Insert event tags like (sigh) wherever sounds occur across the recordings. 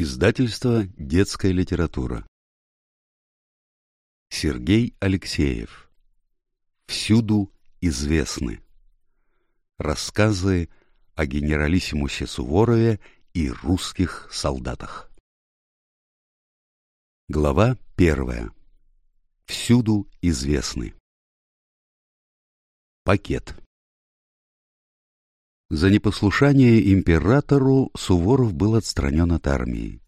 Издательство «Детская литература». Сергей Алексеев. Всюду известны. Рассказы о генералиссимусе Суворове и русских солдатах. Глава первая. Всюду известны. Пакет. За непослушание императору Суворов был отстранен от армии.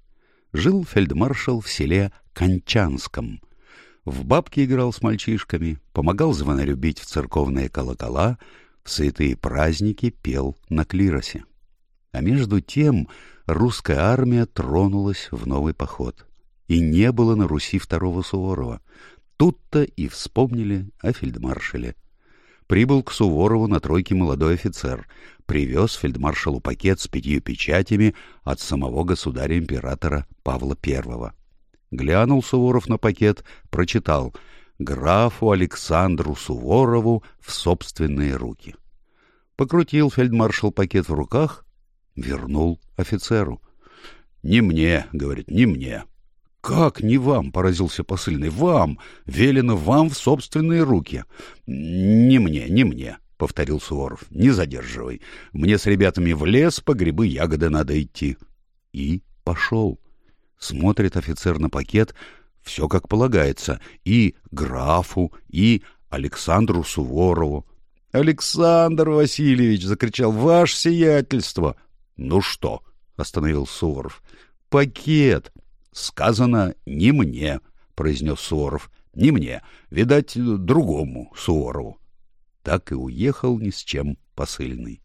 Жил фельдмаршал в селе Кончанском. В бабки играл с мальчишками, помогал звонолюбить в церковные колокола, в святые праздники пел на клиросе. А между тем русская армия тронулась в новый поход. И не было на Руси второго Суворова. Тут-то и вспомнили о фельдмаршале прибыл к Суворову на тройке молодой офицер, привез фельдмаршалу пакет с пятью печатями от самого государя-императора Павла I. Глянул Суворов на пакет, прочитал «Графу Александру Суворову в собственные руки». Покрутил фельдмаршал пакет в руках, вернул офицеру. «Не мне», — говорит, — «не мне. «Как не вам?» — поразился посыльный. «Вам! Велено вам в собственные руки!» «Не мне, не мне!» — повторил Суворов. «Не задерживай. Мне с ребятами в лес по грибы ягоды надо идти». И пошел. Смотрит офицер на пакет, все как полагается, и графу, и Александру Суворову. «Александр Васильевич!» — закричал. «Ваше сиятельство!» «Ну что?» — остановил Суворов. «Пакет!» сказано не мне, — произнес Суворов, — не мне, видать, другому Суворову. Так и уехал ни с чем посыльный.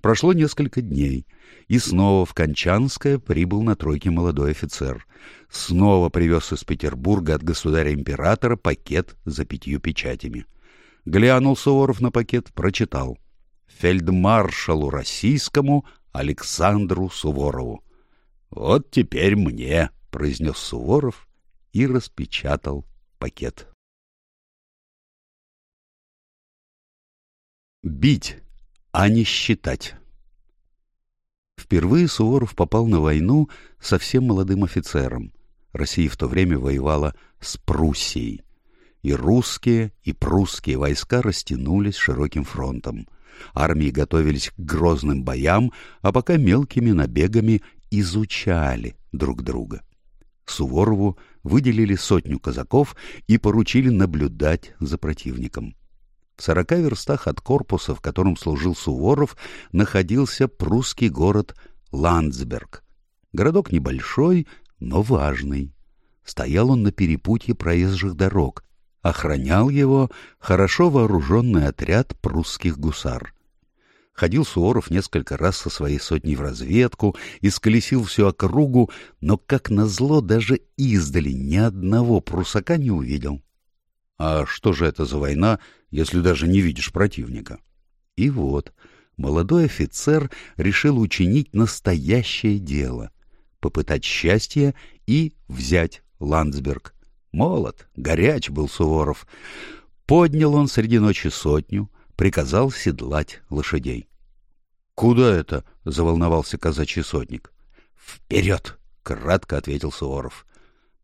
Прошло несколько дней, и снова в Кончанское прибыл на тройке молодой офицер. Снова привез из Петербурга от государя-императора пакет за пятью печатями. Глянул Суворов на пакет, прочитал. «Фельдмаршалу российскому Александру Суворову». «Вот теперь мне произнес Суворов и распечатал пакет. Бить, а не считать. Впервые Суворов попал на войну совсем молодым офицером. Россия в то время воевала с Пруссией. И русские, и прусские войска растянулись широким фронтом. Армии готовились к грозным боям, а пока мелкими набегами изучали друг друга. Суворову выделили сотню казаков и поручили наблюдать за противником. В сорока верстах от корпуса, в котором служил Суворов, находился прусский город Ландсберг. Городок небольшой, но важный. Стоял он на перепутье проезжих дорог. Охранял его хорошо вооруженный отряд прусских гусар ходил Суворов несколько раз со своей сотней в разведку, исколесил всю округу, но, как назло, даже издали ни одного прусака не увидел. А что же это за война, если даже не видишь противника? И вот, молодой офицер решил учинить настоящее дело — попытать счастье и взять Ландсберг. Молод, горяч был Суворов. Поднял он среди ночи сотню, приказал седлать лошадей. — Куда это? — заволновался казачий сотник. — Вперед! — кратко ответил Суворов.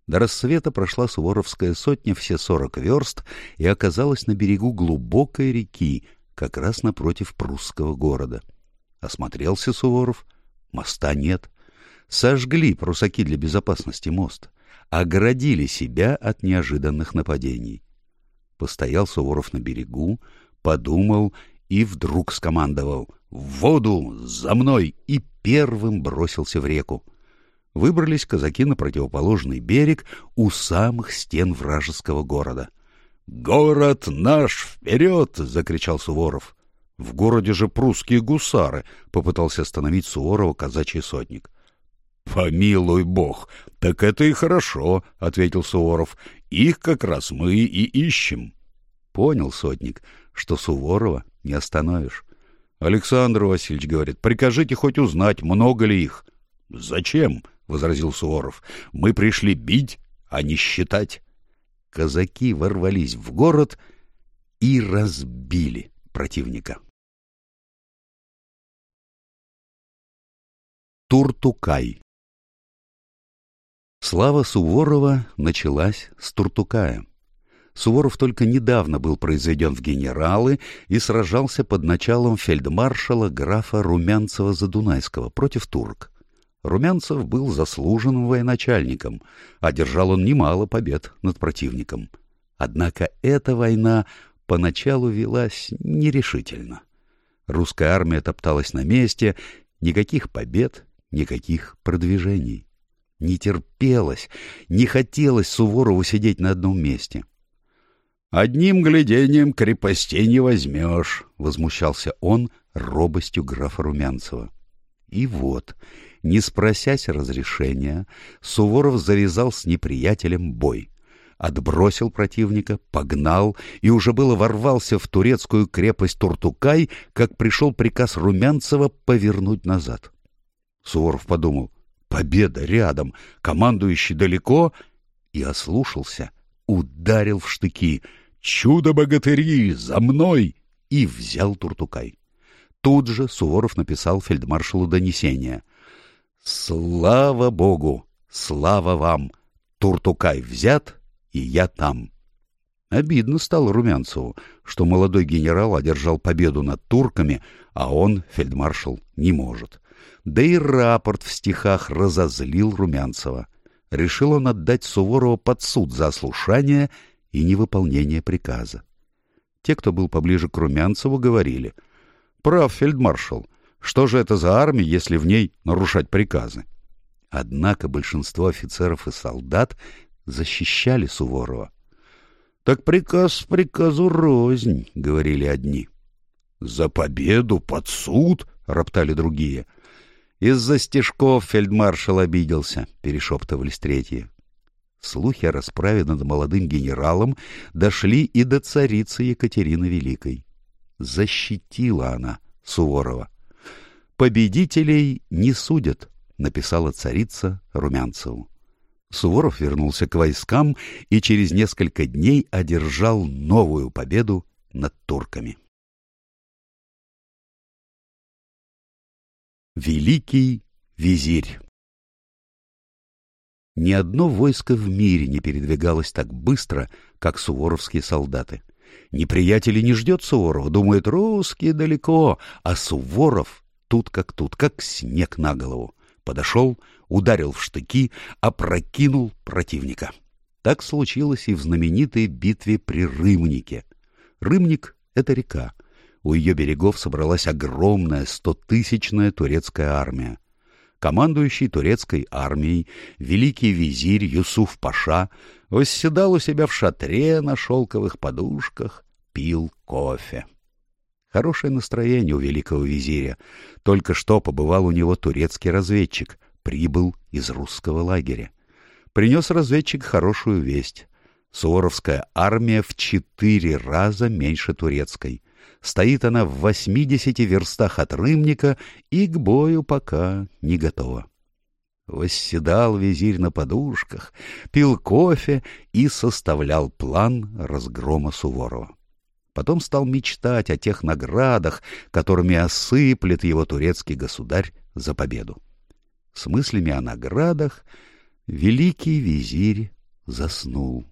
До рассвета прошла Суворовская сотня все сорок верст и оказалась на берегу глубокой реки, как раз напротив прусского города. Осмотрелся Суворов. Моста нет. Сожгли прусаки для безопасности мост. Оградили себя от неожиданных нападений. Постоял Суворов на берегу, подумал и вдруг скомандовал «В воду! За мной!» и первым бросился в реку. Выбрались казаки на противоположный берег у самых стен вражеского города. «Город наш вперед!» — закричал Суворов. «В городе же прусские гусары!» — попытался остановить Суворова казачий сотник. «Помилуй бог! Так это и хорошо!» — ответил Суворов. «Их как раз мы и ищем». «Понял, сотник что Суворова не остановишь. Александр Васильевич говорит, прикажите хоть узнать, много ли их. Зачем? возразил Суворов. Мы пришли бить, а не считать. Казаки ворвались в город и разбили противника. Туртукай Слава Суворова началась с Туртукая. Суворов только недавно был произведен в генералы и сражался под началом фельдмаршала графа Румянцева-Задунайского против турок. Румянцев был заслуженным военачальником, а одержал он немало побед над противником. Однако эта война поначалу велась нерешительно. Русская армия топталась на месте, никаких побед, никаких продвижений. Не терпелось, не хотелось Суворову сидеть на одном месте. «Одним глядением крепостей не возьмешь», — возмущался он робостью графа Румянцева. И вот, не спросясь разрешения, Суворов завязал с неприятелем бой. Отбросил противника, погнал и уже было ворвался в турецкую крепость Туртукай, как пришел приказ Румянцева повернуть назад. Суворов подумал, победа рядом, командующий далеко, и ослушался, ударил в штыки — «Чудо-богатыри! За мной!» и взял Туртукай. Тут же Суворов написал фельдмаршалу донесение. «Слава Богу! Слава вам! Туртукай взят, и я там!» Обидно стало Румянцеву, что молодой генерал одержал победу над турками, а он, фельдмаршал, не может. Да и рапорт в стихах разозлил Румянцева. Решил он отдать Суворова под суд за ослушание — и невыполнение приказа. Те, кто был поближе к Румянцеву, говорили «Прав, фельдмаршал, что же это за армия, если в ней нарушать приказы?» Однако большинство офицеров и солдат защищали Суворова. «Так приказ приказу рознь», — говорили одни. «За победу под суд», — роптали другие. «Из-за стежков фельдмаршал обиделся», — перешептывались третьи. Слухи о расправе над молодым генералом дошли и до царицы Екатерины Великой. Защитила она Суворова. «Победителей не судят», — написала царица Румянцеву. Суворов вернулся к войскам и через несколько дней одержал новую победу над турками. Великий визирь ни одно войско в мире не передвигалось так быстро, как суворовские солдаты. Неприятели не ждет Суворова, думает, русские далеко, а Суворов тут как тут, как снег на голову. Подошел, ударил в штыки, опрокинул противника. Так случилось и в знаменитой битве при Рымнике. Рымник — это река. У ее берегов собралась огромная стотысячная турецкая армия командующий турецкой армией, великий визирь Юсуф Паша, восседал у себя в шатре на шелковых подушках, пил кофе. Хорошее настроение у великого визиря. Только что побывал у него турецкий разведчик, прибыл из русского лагеря. Принес разведчик хорошую весть. Суворовская армия в четыре раза меньше турецкой — Стоит она в 80 верстах от Рымника и к бою пока не готова. Восседал визирь на подушках, пил кофе и составлял план разгрома Суворова. Потом стал мечтать о тех наградах, которыми осыплет его турецкий государь за победу. С мыслями о наградах великий визирь заснул.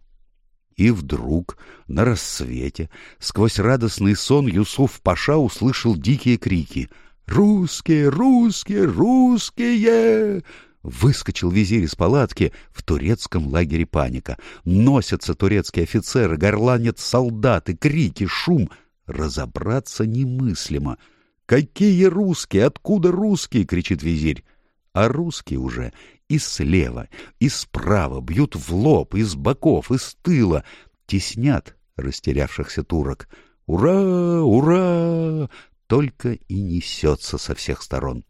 И вдруг, на рассвете, сквозь радостный сон Юсуф Паша услышал дикие крики «Русские! Русские! Русские!» Выскочил визирь из палатки в турецком лагере паника. Носятся турецкие офицеры, горланят солдаты, крики, шум. Разобраться немыслимо. «Какие русские? Откуда русские?» — кричит визирь а русские уже и слева, и справа бьют в лоб, из боков, из тыла, теснят растерявшихся турок. «Ура! Ура!» только и несется со всех сторон.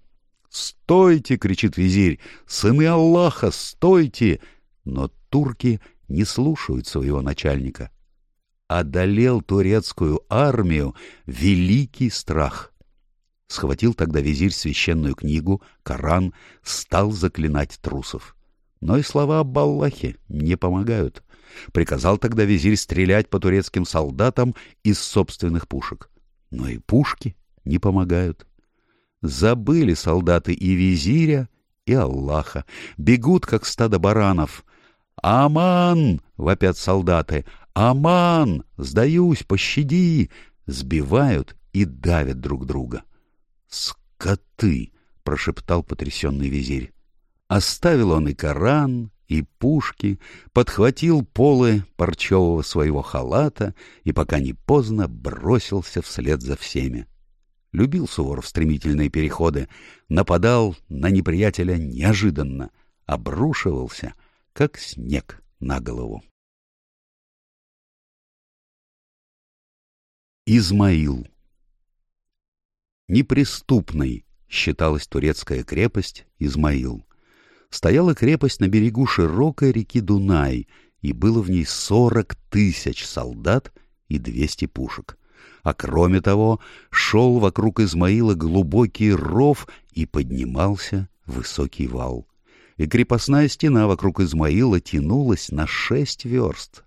«Стойте!» — кричит визирь. «Сыны Аллаха, стойте!» Но турки не слушают своего начальника. Одолел турецкую армию великий страх — Схватил тогда визирь священную книгу, Коран, стал заклинать трусов. Но и слова об Аллахе не помогают. Приказал тогда визирь стрелять по турецким солдатам из собственных пушек. Но и пушки не помогают. Забыли солдаты и визиря, и Аллаха. Бегут, как стадо баранов. «Аман!» — вопят солдаты. «Аман! Сдаюсь! Пощади!» Сбивают и давят друг друга. «Скоты!» — прошептал потрясенный визирь. Оставил он и Коран, и пушки, подхватил полы парчевого своего халата и, пока не поздно, бросился вслед за всеми. Любил Суворов стремительные переходы, нападал на неприятеля неожиданно, обрушивался, как снег на голову. Измаил Неприступной считалась турецкая крепость Измаил. Стояла крепость на берегу широкой реки Дунай, и было в ней 40 тысяч солдат и 200 пушек. А кроме того, шел вокруг Измаила глубокий ров и поднимался высокий вал. И крепостная стена вокруг Измаила тянулась на шесть верст.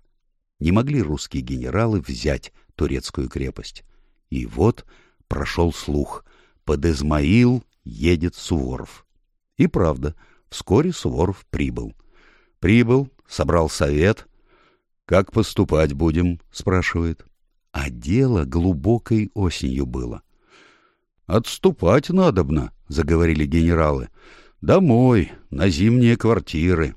Не могли русские генералы взять турецкую крепость. И вот — прошел слух. Под Измаил едет Суворов. И правда, вскоре Суворов прибыл. Прибыл, собрал совет. «Как поступать будем?» — спрашивает. А дело глубокой осенью было. «Отступать надобно», — заговорили генералы. «Домой, на зимние квартиры».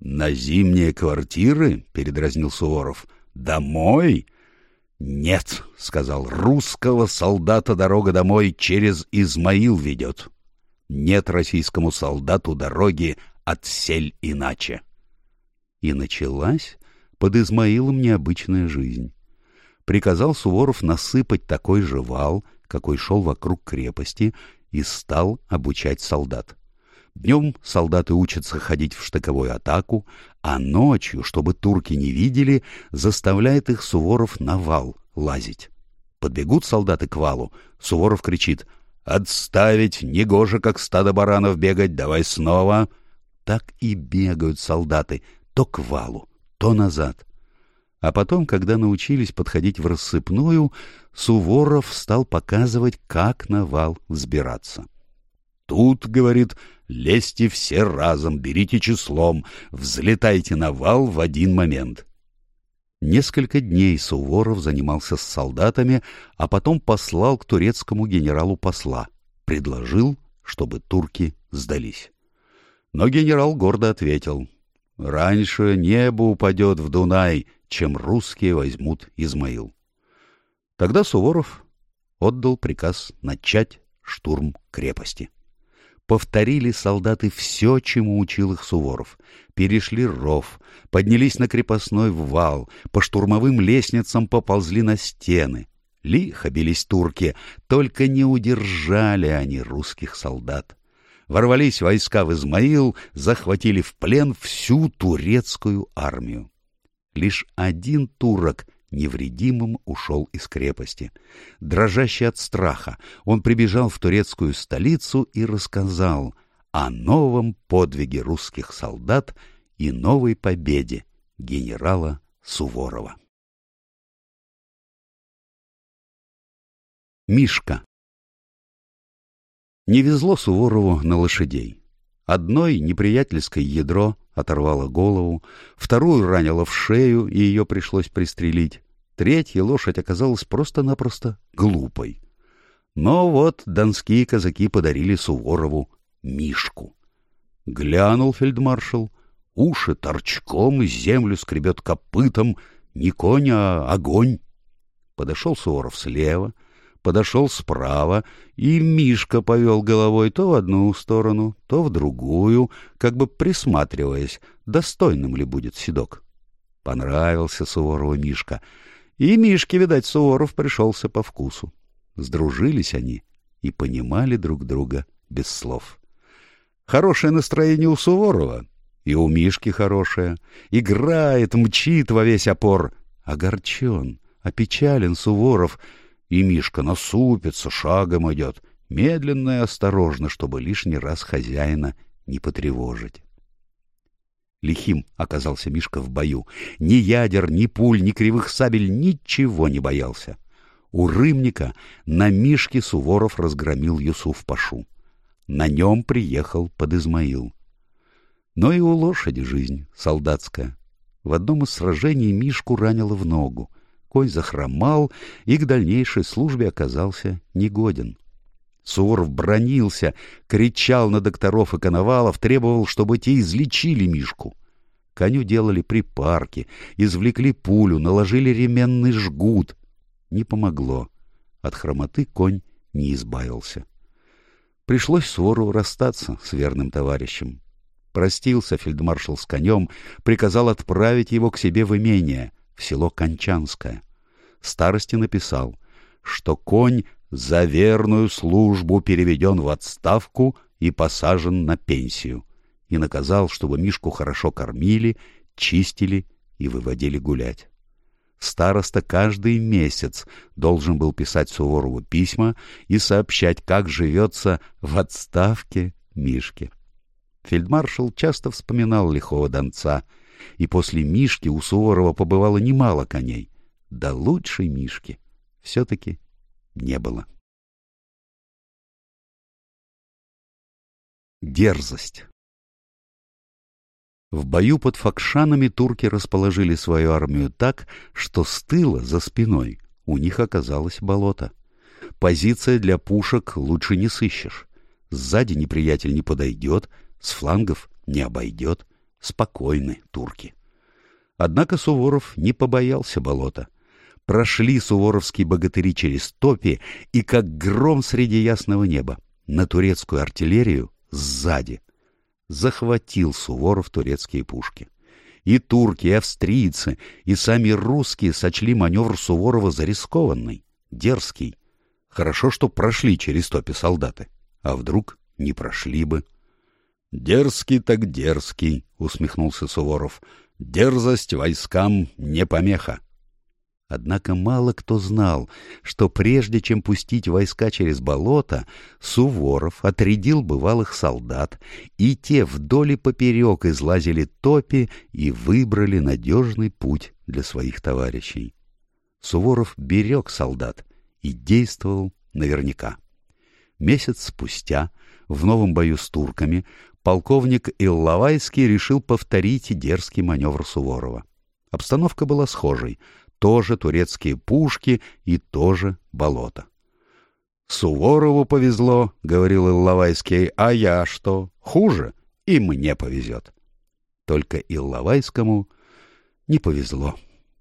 «На зимние квартиры?» — передразнил Суворов. «Домой? «Нет», — сказал, — «русского солдата дорога домой через Измаил ведет. Нет российскому солдату дороги отсель иначе». И началась под Измаилом необычная жизнь. Приказал Суворов насыпать такой же вал, какой шел вокруг крепости, и стал обучать солдат. Днем солдаты учатся ходить в штыковую атаку, а ночью, чтобы турки не видели, заставляет их Суворов на вал лазить. Подбегут солдаты к валу, Суворов кричит «Отставить! Негоже, как стадо баранов бегать, давай снова!» Так и бегают солдаты, то к валу, то назад. А потом, когда научились подходить в рассыпную, Суворов стал показывать, как на вал взбираться. Тут, говорит, лезьте все разом, берите числом, взлетайте на вал в один момент. Несколько дней Суворов занимался с солдатами, а потом послал к турецкому генералу посла. Предложил, чтобы турки сдались. Но генерал гордо ответил. «Раньше небо упадет в Дунай, чем русские возьмут Измаил». Тогда Суворов отдал приказ начать штурм крепости повторили солдаты все, чему учил их Суворов. Перешли ров, поднялись на крепостной вал, по штурмовым лестницам поползли на стены. Лихо бились турки, только не удержали они русских солдат. Ворвались войска в Измаил, захватили в плен всю турецкую армию. Лишь один турок невредимым ушел из крепости. Дрожащий от страха, он прибежал в турецкую столицу и рассказал о новом подвиге русских солдат и новой победе генерала Суворова. Мишка Не везло Суворову на лошадей. Одной неприятельское ядро оторвало голову, вторую ранило в шею, и ее пришлось пристрелить. Третья лошадь оказалась просто-напросто глупой. Но вот донские казаки подарили Суворову мишку. Глянул фельдмаршал, уши торчком, землю скребет копытом, не конь, а огонь. Подошел Суворов слева — подошел справа, и Мишка повел головой то в одну сторону, то в другую, как бы присматриваясь, достойным ли будет седок. Понравился Суворову Мишка. И Мишке, видать, Суворов пришелся по вкусу. Сдружились они и понимали друг друга без слов. Хорошее настроение у Суворова, и у Мишки хорошее. Играет, мчит во весь опор. Огорчен, опечален Суворов — и Мишка насупится, шагом идет, медленно и осторожно, чтобы лишний раз хозяина не потревожить. Лихим оказался Мишка в бою. Ни ядер, ни пуль, ни кривых сабель ничего не боялся. У Рымника на Мишке Суворов разгромил Юсуф Пашу. На нем приехал под Измаил. Но и у лошади жизнь солдатская. В одном из сражений Мишку ранило в ногу рукой захромал и к дальнейшей службе оказался негоден. Суворов бронился, кричал на докторов и коновалов, требовал, чтобы те излечили Мишку. Коню делали припарки, извлекли пулю, наложили ременный жгут. Не помогло. От хромоты конь не избавился. Пришлось Суворову расстаться с верным товарищем. Простился фельдмаршал с конем, приказал отправить его к себе в имение, в село Кончанское. Старости написал, что конь за верную службу переведен в отставку и посажен на пенсию, и наказал, чтобы Мишку хорошо кормили, чистили и выводили гулять. Староста каждый месяц должен был писать Суворову письма и сообщать, как живется в отставке Мишке. Фельдмаршал часто вспоминал лихого донца — и после Мишки у Суворова побывало немало коней. Да лучшей Мишки все-таки не было. Дерзость В бою под Факшанами турки расположили свою армию так, что с тыла, за спиной, у них оказалось болото. Позиция для пушек лучше не сыщешь. Сзади неприятель не подойдет, с флангов не обойдет — спокойны турки. Однако Суворов не побоялся болота. Прошли суворовские богатыри через топи и, как гром среди ясного неба, на турецкую артиллерию сзади. Захватил Суворов турецкие пушки. И турки, и австрийцы, и сами русские сочли маневр Суворова за дерзкий. Хорошо, что прошли через топи солдаты, а вдруг не прошли бы. «Дерзкий так дерзкий», — усмехнулся Суворов. «Дерзость войскам не помеха». Однако мало кто знал, что прежде чем пустить войска через болото, Суворов отрядил бывалых солдат, и те вдоль и поперек излазили топи и выбрали надежный путь для своих товарищей. Суворов берег солдат и действовал наверняка. Месяц спустя в новом бою с турками полковник Илловайский решил повторить дерзкий маневр Суворова. Обстановка была схожей. Тоже турецкие пушки и тоже болото. «Суворову повезло», — говорил Илловайский, — «а я что? Хуже? И мне повезет». Только Илловайскому не повезло.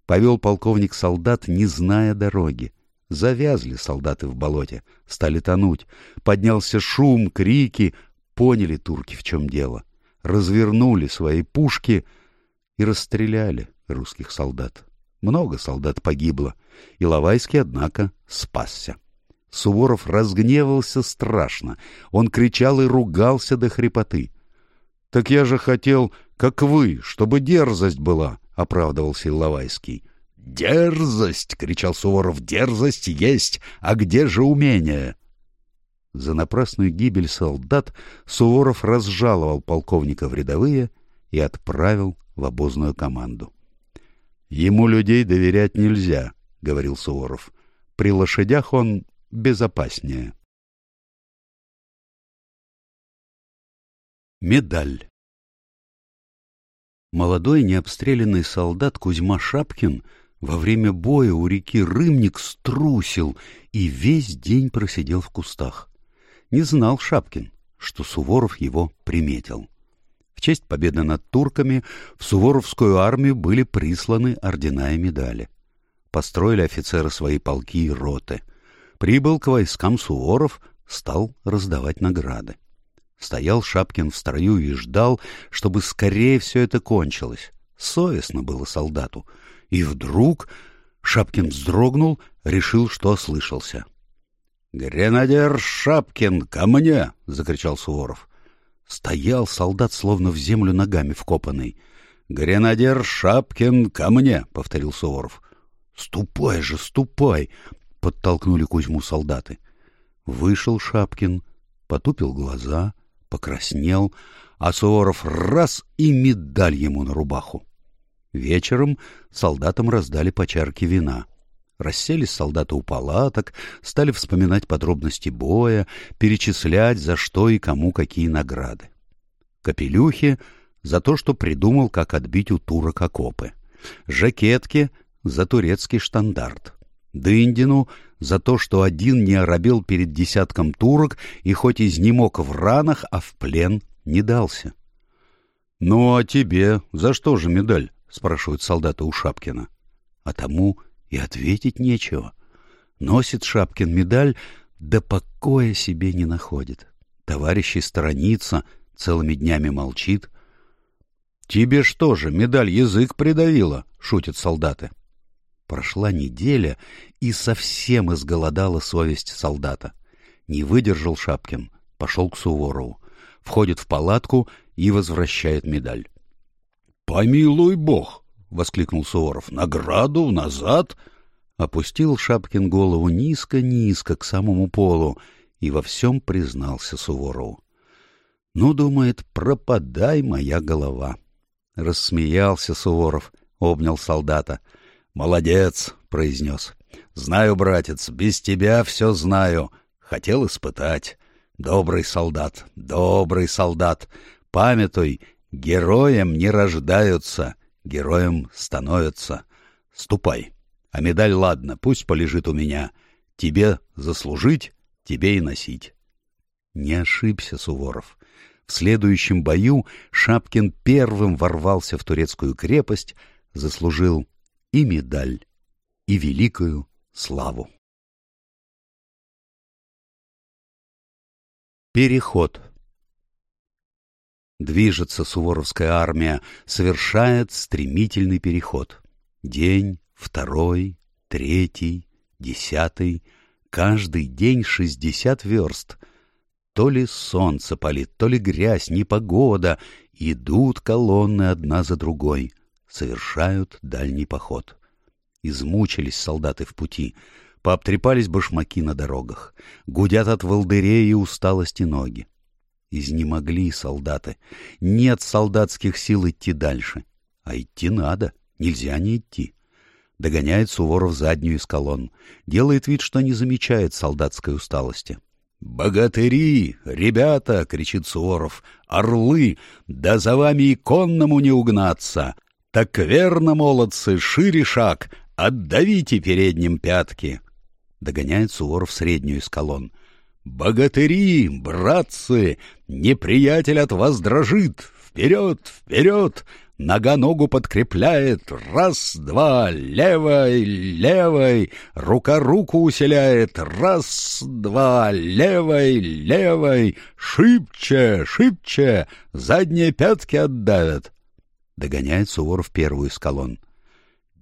Повел полковник солдат, не зная дороги. Завязли солдаты в болоте, стали тонуть. Поднялся шум, крики, поняли турки, в чем дело, развернули свои пушки и расстреляли русских солдат. Много солдат погибло, и Лавайский, однако, спасся. Суворов разгневался страшно, он кричал и ругался до хрипоты. — Так я же хотел, как вы, чтобы дерзость была, — оправдывался Иловайский. «Дерзость!» — кричал Суворов. «Дерзость есть! А где же умение?» За напрасную гибель солдат Суворов разжаловал полковника в рядовые и отправил в обозную команду. «Ему людей доверять нельзя», — говорил Суворов. «При лошадях он безопаснее». Медаль Молодой необстрелянный солдат Кузьма Шапкин во время боя у реки Рымник струсил и весь день просидел в кустах не знал Шапкин, что Суворов его приметил. В честь победы над турками в Суворовскую армию были присланы ордена и медали. Построили офицеры свои полки и роты. Прибыл к войскам Суворов, стал раздавать награды. Стоял Шапкин в строю и ждал, чтобы скорее все это кончилось. Совестно было солдату. И вдруг Шапкин вздрогнул, решил, что ослышался. «Гренадер Шапкин, ко мне!» — закричал Суворов. Стоял солдат, словно в землю ногами вкопанный. «Гренадер Шапкин, ко мне!» — повторил Суворов. «Ступай же, ступай!» — подтолкнули Кузьму солдаты. Вышел Шапкин, потупил глаза, покраснел, а Суворов раз — и медаль ему на рубаху. Вечером солдатам раздали по чарке вина — Расселись солдаты у палаток, стали вспоминать подробности боя, перечислять, за что и кому какие награды. Капелюхи — за то, что придумал, как отбить у турок окопы. Жакетки — за турецкий штандарт. Дындину — за то, что один не оробел перед десятком турок и хоть изнемог в ранах, а в плен не дался. — Ну а тебе за что же медаль? — спрашивают солдаты у Шапкина. — А тому и ответить нечего. Носит Шапкин медаль, да покоя себе не находит. Товарищи сторонится, целыми днями молчит. — Тебе что же, медаль язык придавила? — шутят солдаты. Прошла неделя, и совсем изголодала совесть солдата. Не выдержал Шапкин, пошел к Суворову. Входит в палатку и возвращает медаль. — Помилуй бог! — воскликнул Суворов. — Награду назад! Опустил Шапкин голову низко-низко к самому полу и во всем признался Суворову. — Ну, думает, пропадай моя голова. Рассмеялся Суворов, обнял солдата. — Молодец! — произнес. — Знаю, братец, без тебя все знаю. Хотел испытать. Добрый солдат, добрый солдат, памятуй, героем не рождаются, героем становятся. Ступай. А медаль, ладно, пусть полежит у меня. Тебе заслужить, тебе и носить. Не ошибся Суворов. В следующем бою Шапкин первым ворвался в турецкую крепость, заслужил и медаль, и великую славу. Переход Движется суворовская армия, совершает стремительный переход. День, второй, третий, десятый, каждый день шестьдесят верст. То ли солнце палит, то ли грязь, непогода. Идут колонны одна за другой, совершают дальний поход. Измучились солдаты в пути, пообтрепались башмаки на дорогах, гудят от волдырей и усталости ноги. Изнемогли солдаты. Нет солдатских сил идти дальше. А идти надо. Нельзя не идти. Догоняет Суворов заднюю из колонн. Делает вид, что не замечает солдатской усталости. «Богатыри! Ребята!» — кричит Суворов. «Орлы! Да за вами и конному не угнаться! Так верно, молодцы, шире шаг! Отдавите передним пятки!» Догоняет Суворов среднюю из колонн. «Богатыри, братцы, неприятель от вас дрожит! Вперед, вперед! Нога ногу подкрепляет, раз-два, левой, левой, рука руку усиляет, раз-два, левой, левой, шибче, шибче, задние пятки отдавят!» Догоняет Суворов первую из колонн.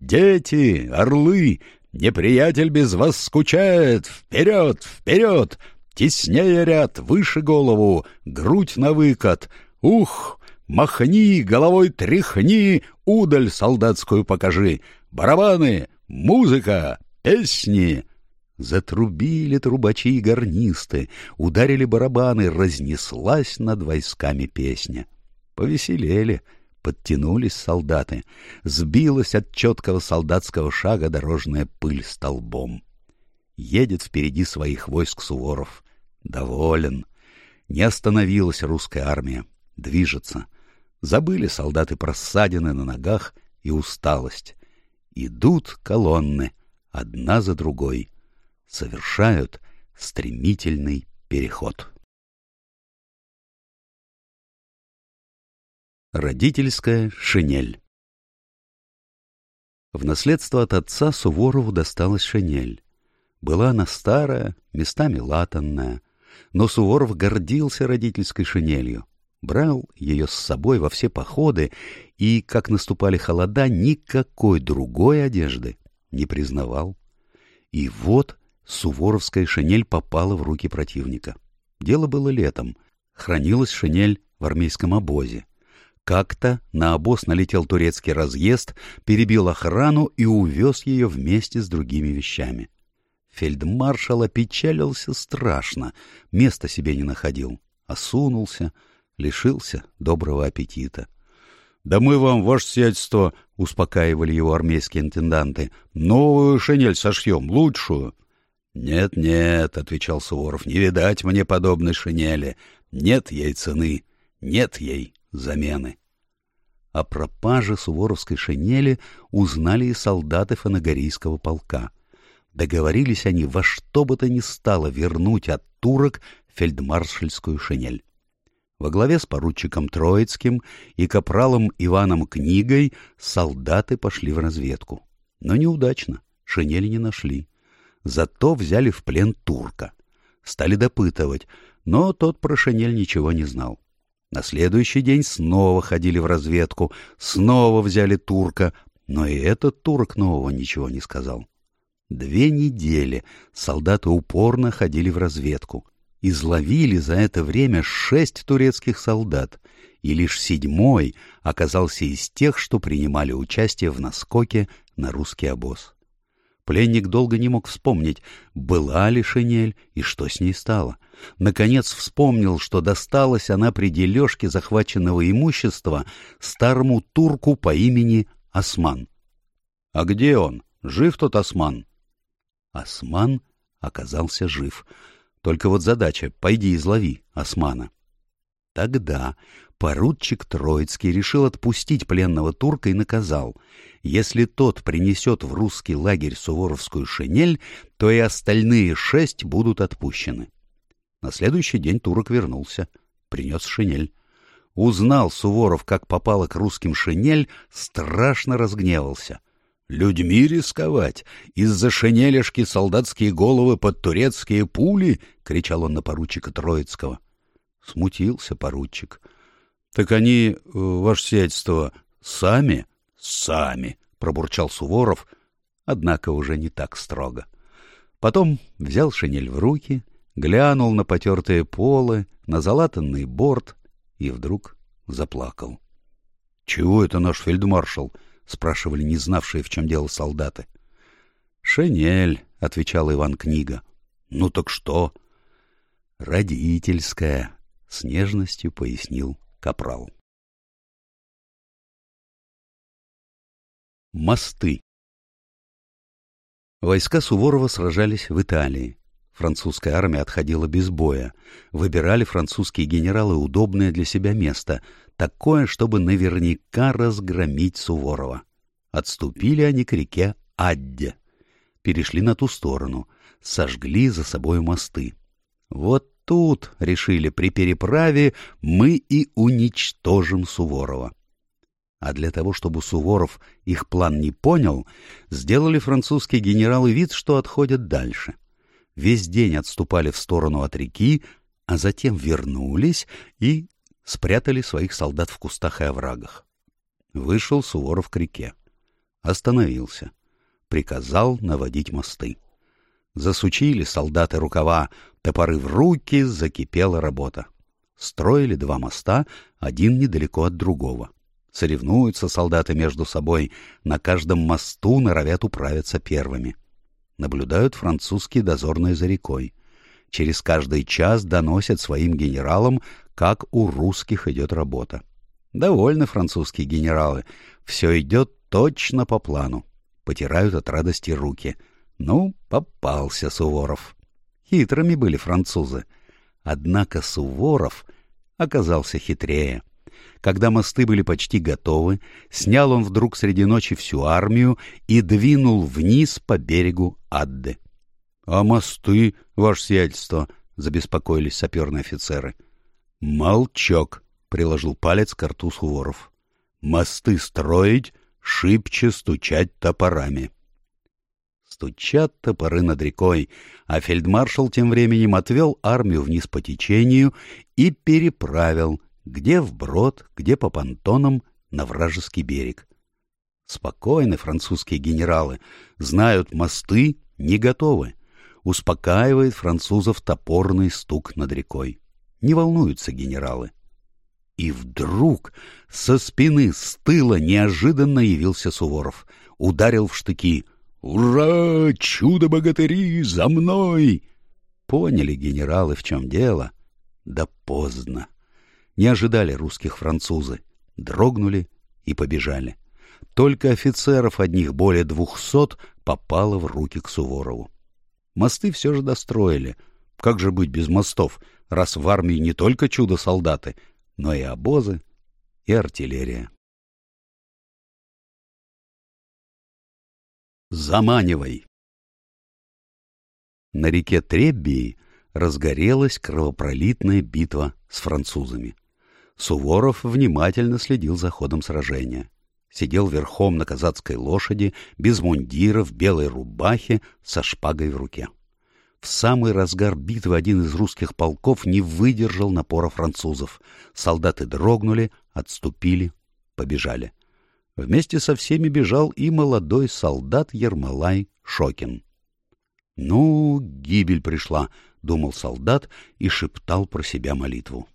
«Дети, орлы, неприятель без вас скучает, вперед, вперед!» Теснее ряд, выше голову, грудь на выкат. Ух! Махни, головой тряхни, удаль солдатскую покажи. Барабаны, музыка, песни. Затрубили трубачи и гарнисты, ударили барабаны, разнеслась над войсками песня. Повеселели, подтянулись солдаты, сбилась от четкого солдатского шага дорожная пыль столбом. Едет впереди своих войск Суворов. Доволен. Не остановилась русская армия. Движется. Забыли солдаты про ссадины на ногах и усталость. Идут колонны, одна за другой. Совершают стремительный переход. Родительская шинель В наследство от отца Суворову досталась шинель. Была она старая, местами латанная, но Суворов гордился родительской шинелью. Брал ее с собой во все походы, и, как наступали холода, никакой другой одежды не признавал. И вот суворовская шинель попала в руки противника. Дело было летом. Хранилась шинель в армейском обозе. Как-то на обоз налетел турецкий разъезд, перебил охрану и увез ее вместе с другими вещами. Фельдмаршал опечалился страшно, места себе не находил, осунулся, лишился доброго аппетита. — Да мы вам, ваше сиятельство, — успокаивали его армейские интенданты, — новую шинель сошьем, лучшую. «Нет, — Нет-нет, — отвечал Суворов, — не видать мне подобной шинели. Нет ей цены, нет ей замены. О пропаже суворовской шинели узнали и солдаты фанагорийского полка — Договорились они во что бы то ни стало вернуть от турок фельдмаршальскую шинель. Во главе с поручиком Троицким и капралом Иваном Книгой солдаты пошли в разведку. Но неудачно, шинели не нашли. Зато взяли в плен турка. Стали допытывать, но тот про шинель ничего не знал. На следующий день снова ходили в разведку, снова взяли турка, но и этот турок нового ничего не сказал. Две недели солдаты упорно ходили в разведку. Изловили за это время шесть турецких солдат, и лишь седьмой оказался из тех, что принимали участие в наскоке на русский обоз. Пленник долго не мог вспомнить, была ли шинель и что с ней стало. Наконец вспомнил, что досталась она при дележке захваченного имущества старому турку по имени Осман. — А где он? Жив тот Осман? Осман оказался жив. Только вот задача — пойди излови Османа. Тогда поручик Троицкий решил отпустить пленного турка и наказал. Если тот принесет в русский лагерь суворовскую шинель, то и остальные шесть будут отпущены. На следующий день турок вернулся, принес шинель. Узнал Суворов, как попало к русским шинель, страшно разгневался. Людьми рисковать? Из-за шинелишки солдатские головы под турецкие пули? — кричал он на поручика Троицкого. Смутился поручик. — Так они, э, ваше сиятельство, сами? — Сами, — пробурчал Суворов, однако уже не так строго. Потом взял шинель в руки, глянул на потертые полы, на залатанный борт и вдруг заплакал. — Чего это наш фельдмаршал? —— спрашивали не знавшие, в чем дело солдаты. «Шинель», — отвечал Иван Книга. «Ну так что?» «Родительская», — с нежностью пояснил Капрал. Мосты Войска Суворова сражались в Италии. Французская армия отходила без боя. Выбирали французские генералы удобное для себя место, такое, чтобы наверняка разгромить Суворова. Отступили они к реке Адде. Перешли на ту сторону, сожгли за собой мосты. Вот тут, решили, при переправе мы и уничтожим Суворова. А для того, чтобы Суворов их план не понял, сделали французские генералы вид, что отходят дальше весь день отступали в сторону от реки, а затем вернулись и спрятали своих солдат в кустах и оврагах. Вышел Суворов к реке. Остановился. Приказал наводить мосты. Засучили солдаты рукава, топоры в руки, закипела работа. Строили два моста, один недалеко от другого. Соревнуются солдаты между собой, на каждом мосту норовят управиться первыми наблюдают французские дозорные за рекой. Через каждый час доносят своим генералам, как у русских идет работа. Довольны французские генералы. Все идет точно по плану. Потирают от радости руки. Ну, попался Суворов. Хитрыми были французы. Однако Суворов оказался хитрее. Когда мосты были почти готовы, снял он вдруг среди ночи всю армию и двинул вниз по берегу Адды. — А мосты, ваше сиятельство? — забеспокоились саперные офицеры. — Молчок! — приложил палец к рту Суворов. — Мосты строить, шибче стучать топорами. Стучат топоры над рекой, а фельдмаршал тем временем отвел армию вниз по течению и переправил где вброд, где по понтонам на вражеский берег. Спокойны французские генералы, знают мосты, не готовы. Успокаивает французов топорный стук над рекой. Не волнуются генералы. И вдруг со спины, с тыла неожиданно явился Суворов. Ударил в штыки. «Ура! Чудо-богатыри! За мной!» Поняли генералы, в чем дело. Да поздно не ожидали русских французы, дрогнули и побежали. Только офицеров одних более двухсот попало в руки к Суворову. Мосты все же достроили. Как же быть без мостов, раз в армии не только чудо-солдаты, но и обозы, и артиллерия. Заманивай! На реке Треббии разгорелась кровопролитная битва с французами. Суворов внимательно следил за ходом сражения. Сидел верхом на казацкой лошади, без мундира, в белой рубахе, со шпагой в руке. В самый разгар битвы один из русских полков не выдержал напора французов. Солдаты дрогнули, отступили, побежали. Вместе со всеми бежал и молодой солдат Ермолай Шокин. «Ну, гибель пришла», — думал солдат и шептал про себя молитву.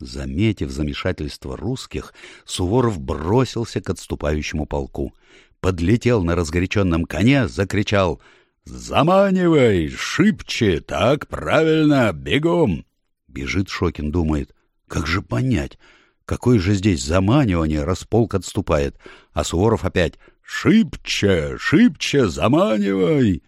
Заметив замешательство русских, Суворов бросился к отступающему полку. Подлетел на разгоряченном коне, закричал «Заманивай! Шибче! Так правильно! Бегом!» Бежит Шокин, думает «Как же понять? Какое же здесь заманивание, раз полк отступает?» А Суворов опять «Шибче! Шибче! Заманивай!»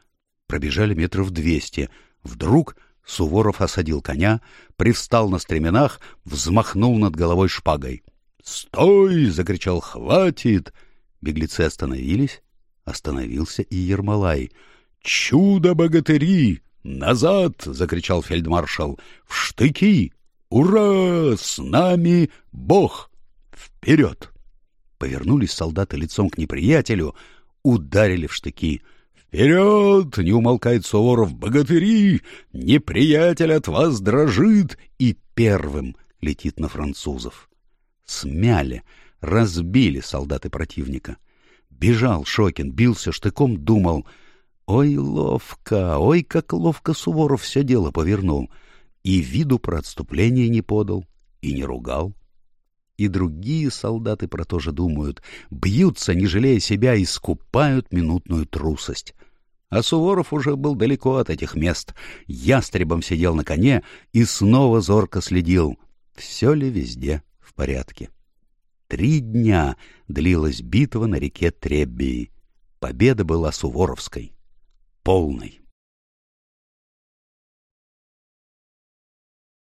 Пробежали метров двести. Вдруг Суворов осадил коня, привстал на стременах, взмахнул над головой шпагой. «Стой!» — закричал. «Хватит!» Беглецы остановились. Остановился и Ермолай. «Чудо-богатыри! Назад!» — закричал фельдмаршал. «В штыки! Ура! С нами Бог! Вперед!» Повернулись солдаты лицом к неприятелю, ударили в штыки — «Вперед!» — не умолкает Суворов. «Богатыри! Неприятель от вас дрожит!» И первым летит на французов. Смяли, разбили солдаты противника. Бежал Шокин, бился штыком, думал. «Ой, ловко! Ой, как ловко Суворов все дело повернул!» И виду про отступление не подал, и не ругал и другие солдаты про то же думают, бьются, не жалея себя, и скупают минутную трусость. А Суворов уже был далеко от этих мест, ястребом сидел на коне и снова зорко следил, все ли везде в порядке. Три дня длилась битва на реке Треббии. Победа была Суворовской, полной.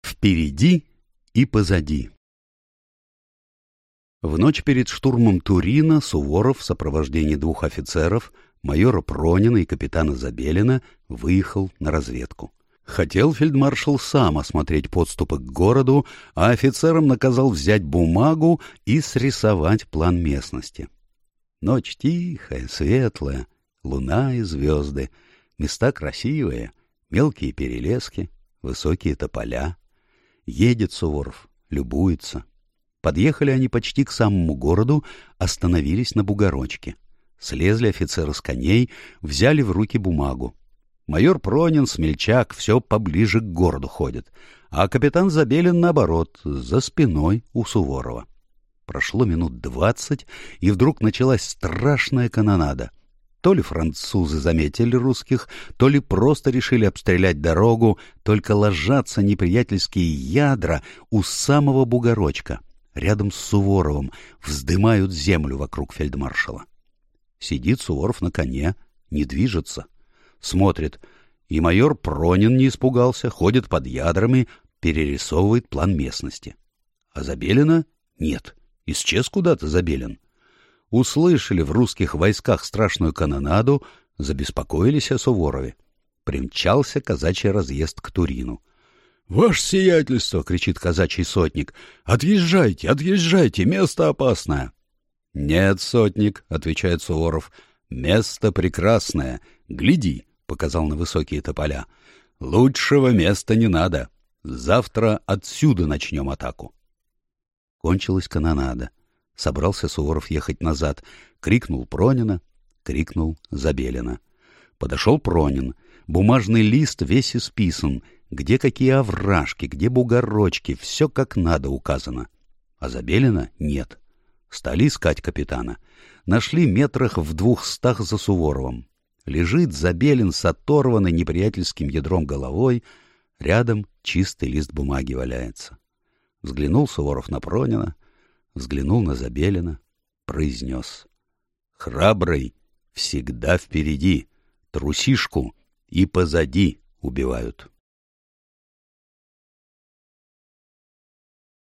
Впереди и позади. В ночь перед штурмом Турина Суворов в сопровождении двух офицеров, майора Пронина и капитана Забелина, выехал на разведку. Хотел фельдмаршал сам осмотреть подступы к городу, а офицерам наказал взять бумагу и срисовать план местности. Ночь тихая, светлая, луна и звезды, места красивые, мелкие перелески, высокие тополя. Едет Суворов, любуется, Подъехали они почти к самому городу, остановились на бугорочке. Слезли офицеры с коней, взяли в руки бумагу. Майор Пронин, Смельчак, все поближе к городу ходят, а капитан Забелин, наоборот, за спиной у Суворова. Прошло минут двадцать, и вдруг началась страшная канонада. То ли французы заметили русских, то ли просто решили обстрелять дорогу, только ложатся неприятельские ядра у самого бугорочка рядом с Суворовым, вздымают землю вокруг фельдмаршала. Сидит Суворов на коне, не движется. Смотрит. И майор Пронин не испугался, ходит под ядрами, перерисовывает план местности. А Забелина нет. Исчез куда-то Забелин. Услышали в русских войсках страшную канонаду, забеспокоились о Суворове. Примчался казачий разъезд к Турину. «Ваше сиятельство!» — кричит казачий сотник. «Отъезжайте, отъезжайте, место опасное!» «Нет, сотник!» — отвечает Суворов. «Место прекрасное! Гляди!» — показал на высокие тополя. «Лучшего места не надо! Завтра отсюда начнем атаку!» Кончилась канонада. Собрался Суворов ехать назад. Крикнул Пронина, крикнул Забелина. Подошел Пронин. Бумажный лист весь исписан — где какие овражки, где бугорочки, все как надо указано. А Забелина нет. Стали искать капитана. Нашли метрах в двухстах за Суворовым. Лежит Забелин с оторванной неприятельским ядром головой, рядом чистый лист бумаги валяется. Взглянул Суворов на Пронина, взглянул на Забелина, произнес. «Храбрый всегда впереди, трусишку и позади убивают».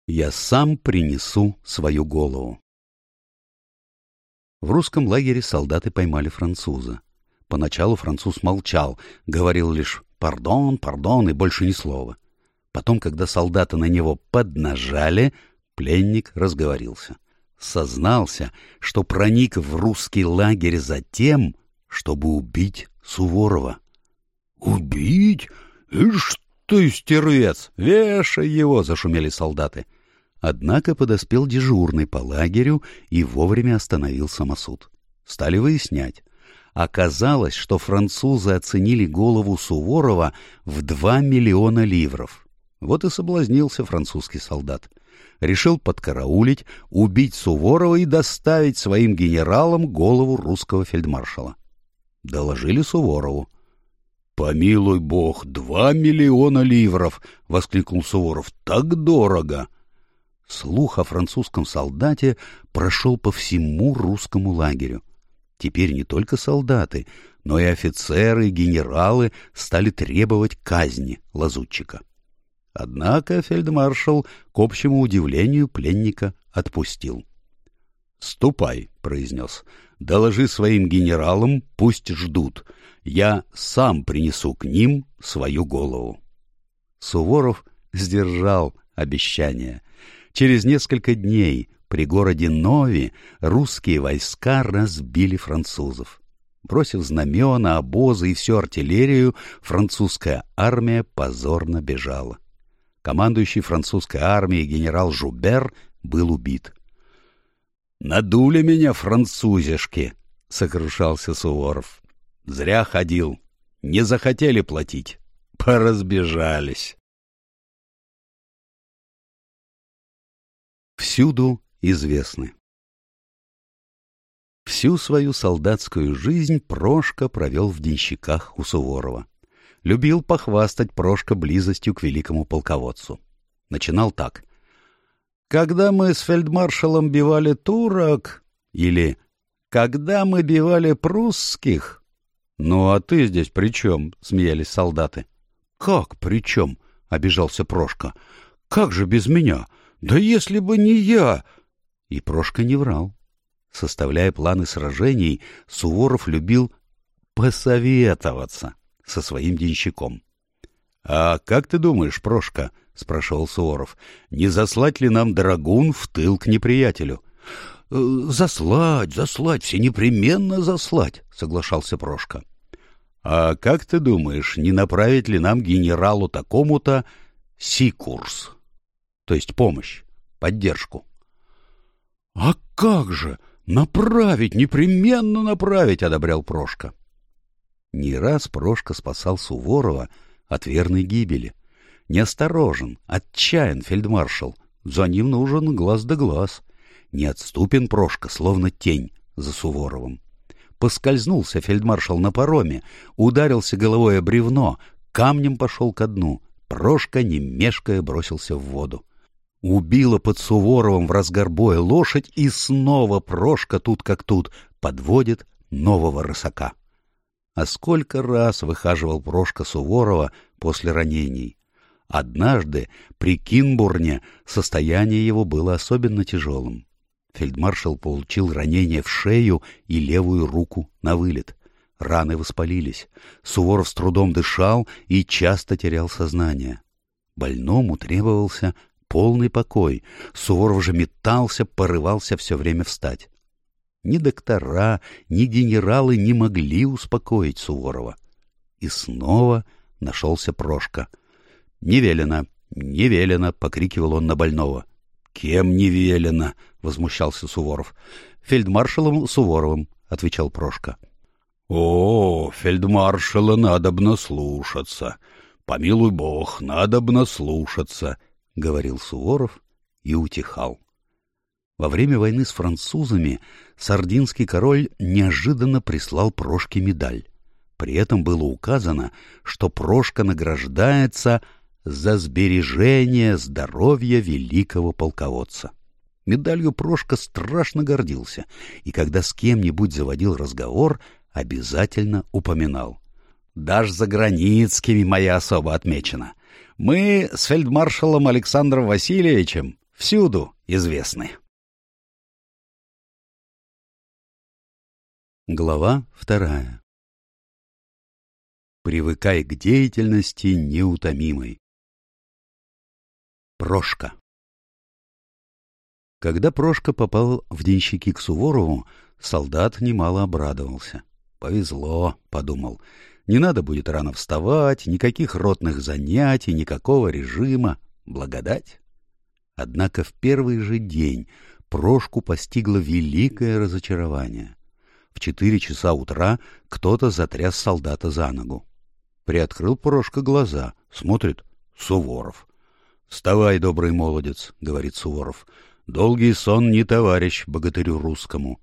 Я сам принесу свою голову. В русском лагере солдаты поймали француза. Поначалу француз молчал, говорил лишь «пардон, пардон» и больше ни слова. Потом, когда солдаты на него поднажали, пленник разговорился. Сознался, что проник в русский лагерь за тем, чтобы убить Суворова. «Убить? Ишь Стой, стервец! Вешай его!» — зашумели солдаты. Однако подоспел дежурный по лагерю и вовремя остановил самосуд. Стали выяснять. Оказалось, что французы оценили голову Суворова в два миллиона ливров. Вот и соблазнился французский солдат. Решил подкараулить, убить Суворова и доставить своим генералам голову русского фельдмаршала. Доложили Суворову. «Помилуй бог, два миллиона ливров!» — воскликнул Суворов. «Так дорого!» Слух о французском солдате прошел по всему русскому лагерю. Теперь не только солдаты, но и офицеры, и генералы стали требовать казни лазутчика. Однако фельдмаршал, к общему удивлению, пленника отпустил. «Ступай», — произнес, Доложи своим генералам, пусть ждут. Я сам принесу к ним свою голову. Суворов сдержал обещание. Через несколько дней при городе Нови русские войска разбили французов. Бросив знамена, обозы и всю артиллерию, французская армия позорно бежала. Командующий французской армией генерал Жубер был убит. «Надули меня французишки!» — сокрушался Суворов. «Зря ходил. Не захотели платить. Поразбежались». Всюду известны. Всю свою солдатскую жизнь Прошка провел в денщиках у Суворова. Любил похвастать Прошка близостью к великому полководцу. Начинал так. Когда мы с фельдмаршалом бивали турок или когда мы бивали прусских... — Ну а ты здесь при чем? — смеялись солдаты. — Как при чем? — обижался Прошка. — Как же без меня? Да если бы не я! И Прошка не врал. Составляя планы сражений, Суворов любил посоветоваться со своим денщиком. «А как ты думаешь, Прошка?» — спрашивал Суворов. «Не заслать ли нам драгун в тыл к неприятелю?» э, «Заслать, заслать, все непременно заслать», — соглашался Прошка. «А как ты думаешь, не направить ли нам генералу такому-то Сикурс? То есть помощь, поддержку?» «А как же! Направить, непременно направить!» — одобрял Прошка. Не раз Прошка спасал Суворова — от верной гибели. Неосторожен, отчаян фельдмаршал, за ним нужен глаз да глаз. Неотступен Прошка, словно тень, за Суворовым. Поскользнулся фельдмаршал на пароме, ударился головой о бревно, камнем пошел ко дну. Прошка, не мешкая, бросился в воду. Убила под Суворовым в разгар боя лошадь, и снова Прошка тут как тут подводит нового рысака. А сколько раз выхаживал Прошка Суворова после ранений. Однажды при Кинбурне состояние его было особенно тяжелым. Фельдмаршал получил ранение в шею и левую руку на вылет. Раны воспалились. Суворов с трудом дышал и часто терял сознание. Больному требовался полный покой. Суворов же метался, порывался все время встать. Ни доктора, ни генералы не могли успокоить Суворова. И снова нашелся Прошка. «Не велено, не велено!» — покрикивал он на больного. «Кем не велено?» — возмущался Суворов. «Фельдмаршалом Суворовым», — отвечал Прошка. «О, фельдмаршала надо надобно слушаться! Помилуй бог, надо надобно слушаться!» — говорил Суворов и утихал. Во время войны с французами сардинский король неожиданно прислал Прошке медаль. При этом было указано, что Прошка награждается за сбережение здоровья великого полководца. Медалью Прошка страшно гордился, и когда с кем-нибудь заводил разговор, обязательно упоминал. «Даже за границкими моя особо отмечена. Мы с фельдмаршалом Александром Васильевичем всюду известны». Глава вторая Привыкай к деятельности неутомимой. Прошка Когда Прошка попал в денщики к Суворову, солдат немало обрадовался. «Повезло», — подумал. «Не надо будет рано вставать, никаких ротных занятий, никакого режима. Благодать». Однако в первый же день Прошку постигло великое разочарование — в четыре часа утра кто-то затряс солдата за ногу. Приоткрыл Прошка глаза, смотрит — Суворов. «Вставай, добрый молодец», — говорит Суворов. «Долгий сон не товарищ богатырю русскому».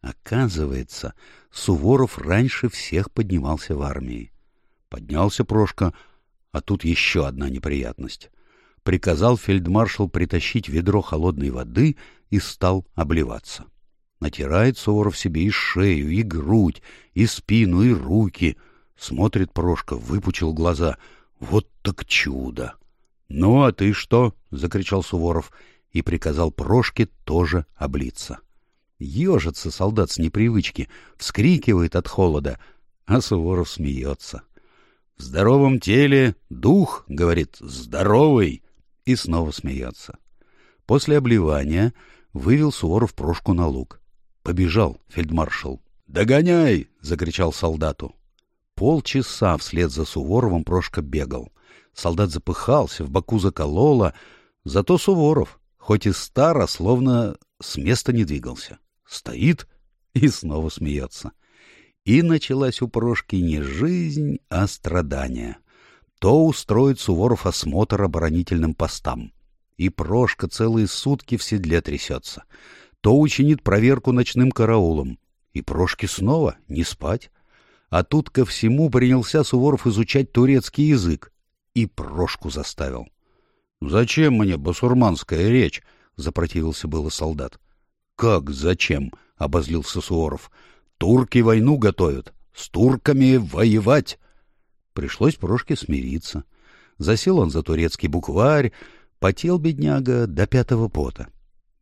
Оказывается, Суворов раньше всех поднимался в армии. Поднялся Прошка, а тут еще одна неприятность. Приказал фельдмаршал притащить ведро холодной воды и стал обливаться. — Натирает Суворов себе и шею, и грудь, и спину, и руки. Смотрит Прошка, выпучил глаза. Вот так чудо! — Ну, а ты что? — закричал Суворов и приказал Прошке тоже облиться. Ежится солдат с непривычки, вскрикивает от холода, а Суворов смеется. — В здоровом теле дух, — говорит, — здоровый, и снова смеется. После обливания вывел Суворов Прошку на луг. Побежал фельдмаршал. «Догоняй!» — закричал солдату. Полчаса вслед за Суворовым Прошка бегал. Солдат запыхался, в боку закололо. Зато Суворов, хоть и старо, а словно с места не двигался. Стоит и снова смеется. И началась у Прошки не жизнь, а страдание. То устроит Суворов осмотр оборонительным постам. И Прошка целые сутки в седле трясется то учинит проверку ночным караулом. И Прошке снова не спать. А тут ко всему принялся Суворов изучать турецкий язык. И Прошку заставил. — Зачем мне басурманская речь? — запротивился было солдат. — Как зачем? — обозлился Суворов. — Турки войну готовят. С турками воевать! Пришлось Прошке смириться. Засел он за турецкий букварь, потел бедняга до пятого пота.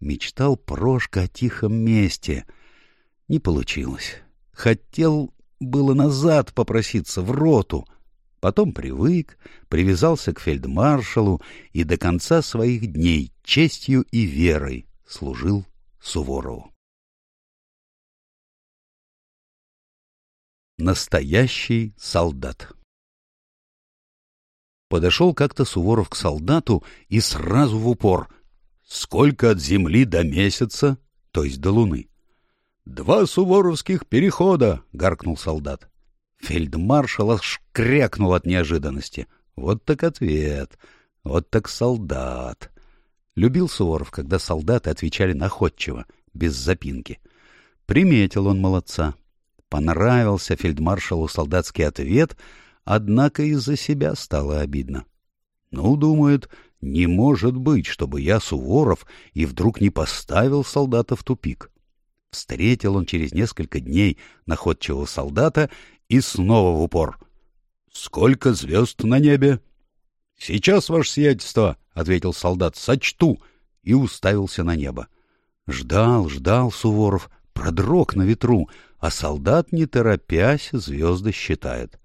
Мечтал Прошка о тихом месте. Не получилось. Хотел было назад попроситься, в роту. Потом привык, привязался к фельдмаршалу и до конца своих дней честью и верой служил Суворову. Настоящий солдат Подошел как-то Суворов к солдату и сразу в упор — Сколько от Земли до месяца, то есть до Луны? «Два суворовских перехода!» — гаркнул солдат. Фельдмаршал аж крякнул от неожиданности. Вот так ответ, вот так солдат. Любил Суворов, когда солдаты отвечали находчиво, без запинки. Приметил он молодца. Понравился фельдмаршалу солдатский ответ, однако из-за себя стало обидно. Ну, думает, не может быть, чтобы я, Суворов, и вдруг не поставил солдата в тупик. Встретил он через несколько дней находчивого солдата и снова в упор. — Сколько звезд на небе? — Сейчас, ваше сиятельство, — ответил солдат, — сочту, и уставился на небо. Ждал, ждал Суворов, продрог на ветру, а солдат, не торопясь, звезды считает.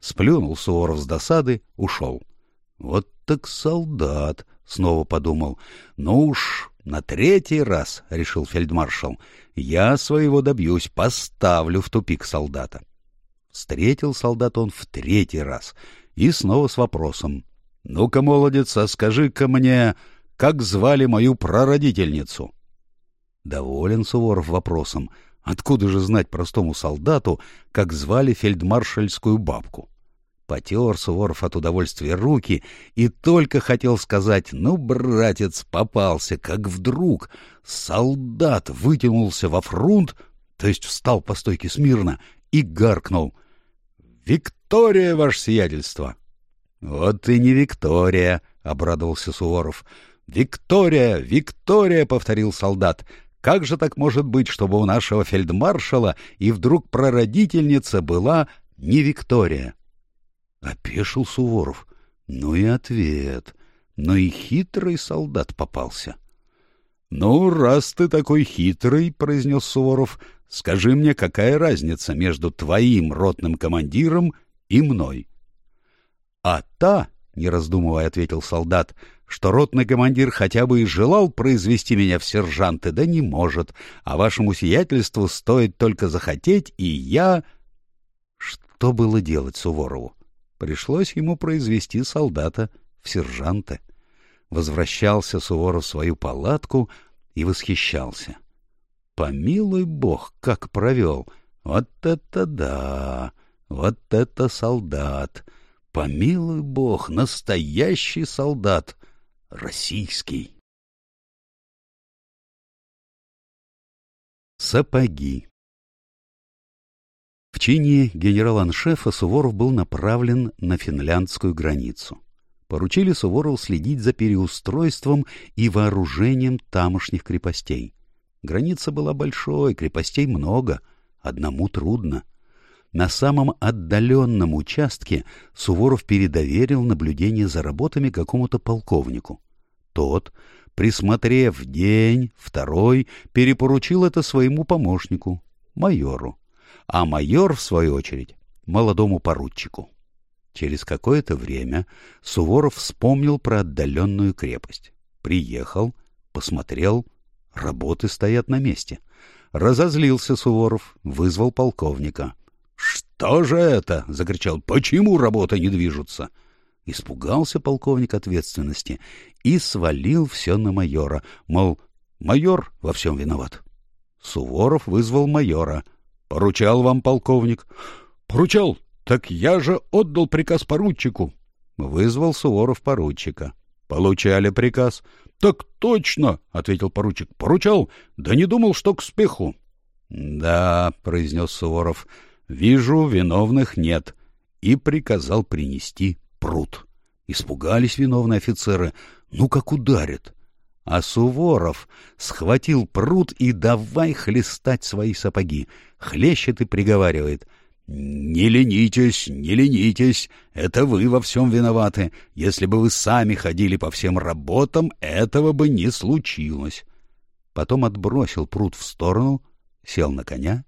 Сплюнул Суворов с досады, ушел. Вот так солдат, — снова подумал. — Ну уж, на третий раз, — решил фельдмаршал, — я своего добьюсь, поставлю в тупик солдата. Встретил солдат он в третий раз и снова с вопросом. — Ну-ка, молодец, а скажи-ка мне, как звали мою прародительницу? Доволен Суворов вопросом. Откуда же знать простому солдату, как звали фельдмаршальскую бабку? Потер Суворов от удовольствия руки и только хотел сказать «Ну, братец, попался!» Как вдруг солдат вытянулся во фрунт, то есть встал по стойке смирно, и гаркнул «Виктория, ваше сиятельство!» «Вот и не Виктория!» — обрадовался Суворов. «Виктория! Виктория!» — повторил солдат. «Как же так может быть, чтобы у нашего фельдмаршала и вдруг прародительница была не Виктория?» Опешил Суворов. Ну и ответ. Но и хитрый солдат попался. — Ну, раз ты такой хитрый, — произнес Суворов, — скажи мне, какая разница между твоим ротным командиром и мной? — А та, — не раздумывая ответил солдат, — что ротный командир хотя бы и желал произвести меня в сержанты, да не может, а вашему сиятельству стоит только захотеть, и я... Что было делать Суворову? — Пришлось ему произвести солдата в сержанта. Возвращался Суворов в свою палатку и восхищался. Помилуй бог, как провел! Вот это да! Вот это солдат! Помилуй бог, настоящий солдат! Российский! Сапоги чине генерал-аншефа Суворов был направлен на финляндскую границу. Поручили Суворову следить за переустройством и вооружением тамошних крепостей. Граница была большой, крепостей много, одному трудно. На самом отдаленном участке Суворов передоверил наблюдение за работами какому-то полковнику. Тот, присмотрев день, второй, перепоручил это своему помощнику, майору а майор, в свою очередь, молодому поручику. Через какое-то время Суворов вспомнил про отдаленную крепость. Приехал, посмотрел, работы стоят на месте. Разозлился Суворов, вызвал полковника. «Что же это?» — закричал. «Почему работы не движутся?» Испугался полковник ответственности и свалил все на майора, мол, майор во всем виноват. Суворов вызвал майора. Поручал вам полковник. Поручал. Так я же отдал приказ поручику. Вызвал Суворов поручика. Получали приказ. Так точно, ответил поручик. Поручал, да не думал, что к спеху. Да, произнес Суворов. Вижу, виновных нет. И приказал принести пруд. Испугались виновные офицеры. Ну как ударят? А Суворов схватил пруд и давай хлестать свои сапоги. Хлещет и приговаривает. «Не ленитесь, не ленитесь, это вы во всем виноваты. Если бы вы сами ходили по всем работам, этого бы не случилось». Потом отбросил пруд в сторону, сел на коня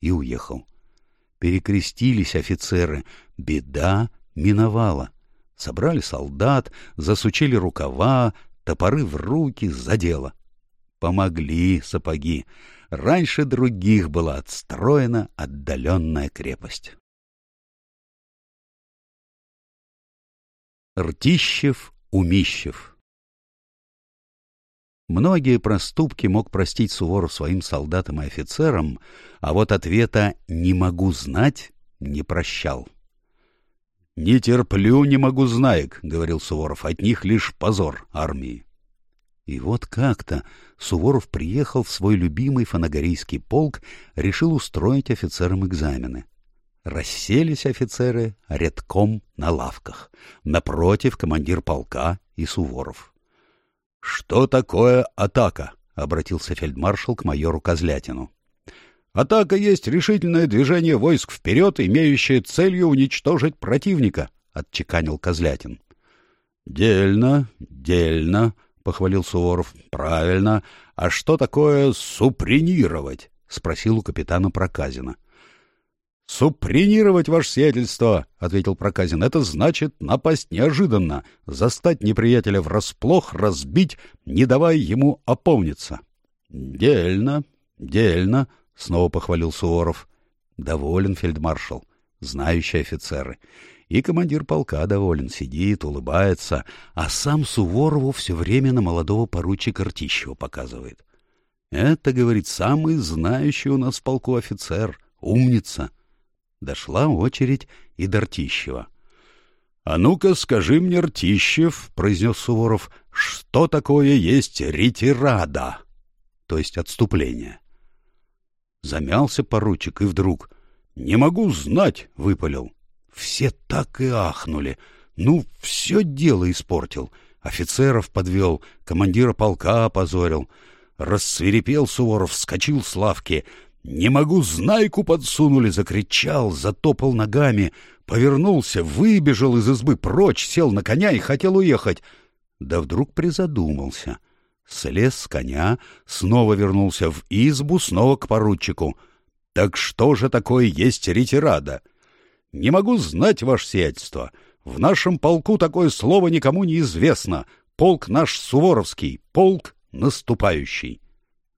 и уехал. Перекрестились офицеры. Беда миновала собрали солдат, засучили рукава, топоры в руки, задело. Помогли сапоги. Раньше других была отстроена отдаленная крепость. Ртищев-Умищев Многие проступки мог простить Суворов своим солдатам и офицерам, а вот ответа «не могу знать» не прощал. «Не терплю, не могу знаек», — говорил Суворов, — «от них лишь позор армии». И вот как-то Суворов приехал в свой любимый фанагорийский полк, решил устроить офицерам экзамены. Расселись офицеры редком на лавках. Напротив командир полка и Суворов. «Что такое атака?» — обратился фельдмаршал к майору Козлятину. Атака есть решительное движение войск вперед, имеющее целью уничтожить противника, — отчеканил Козлятин. — Дельно, дельно, — похвалил Суворов. — Правильно. А что такое супринировать? — спросил у капитана Проказина. — Супринировать, ваше сиятельство, — ответил Проказин. — Это значит напасть неожиданно, застать неприятеля врасплох, разбить, не давая ему опомниться. — Дельно, дельно, —— снова похвалил Суворов. «Доволен фельдмаршал, знающие офицеры. И командир полка доволен, сидит, улыбается, а сам Суворову все время на молодого поручика Ртищева показывает. Это, говорит, самый знающий у нас в полку офицер, умница». Дошла очередь и до Ртищева. «А ну-ка, скажи мне, Ртищев, — произнес Суворов, — что такое есть ретирада?» то есть отступление. Замялся поручик и вдруг. «Не могу знать!» — выпалил. Все так и ахнули. Ну, все дело испортил. Офицеров подвел, командира полка опозорил. Рассверепел Суворов, вскочил с лавки. «Не могу, знайку подсунули!» — закричал, затопал ногами. Повернулся, выбежал из избы прочь, сел на коня и хотел уехать. Да вдруг призадумался — Слез с коня, снова вернулся в избу, снова к поручику. «Так что же такое есть ретирада?» «Не могу знать, ваше сиятельство. В нашем полку такое слово никому не известно. Полк наш Суворовский, полк наступающий».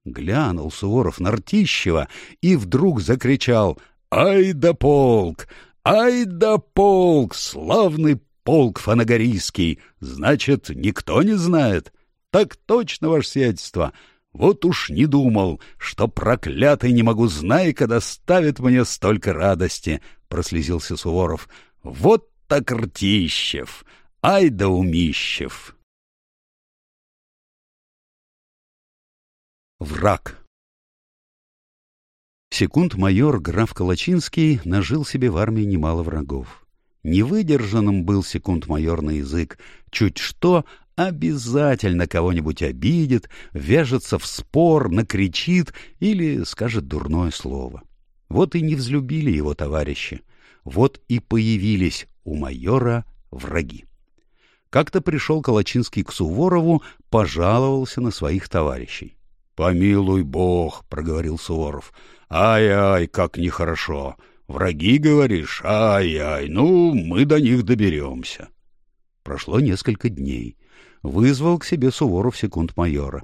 Глянул Суворов на Ртищева и вдруг закричал «Ай да полк! Ай да полк! Славный полк фанагорийский! Значит, никто не знает?» Так точно, ваше сиятельство. Вот уж не думал, что проклятый не могу знайка доставит мне столько радости, — прослезился Суворов. Вот так ртищев! Ай да умищев! Враг Секунд-майор граф Калачинский нажил себе в армии немало врагов. Невыдержанным был секунд-майор на язык. Чуть что, обязательно кого-нибудь обидит, вяжется в спор, накричит или скажет дурное слово. Вот и не взлюбили его товарищи, вот и появились у майора враги. Как-то пришел Калачинский к Суворову, пожаловался на своих товарищей. — Помилуй бог, — проговорил Суворов. — Ай-ай, как нехорошо. Враги, говоришь? Ай-ай, ну, мы до них доберемся. Прошло несколько дней вызвал к себе Суворов секунд майора.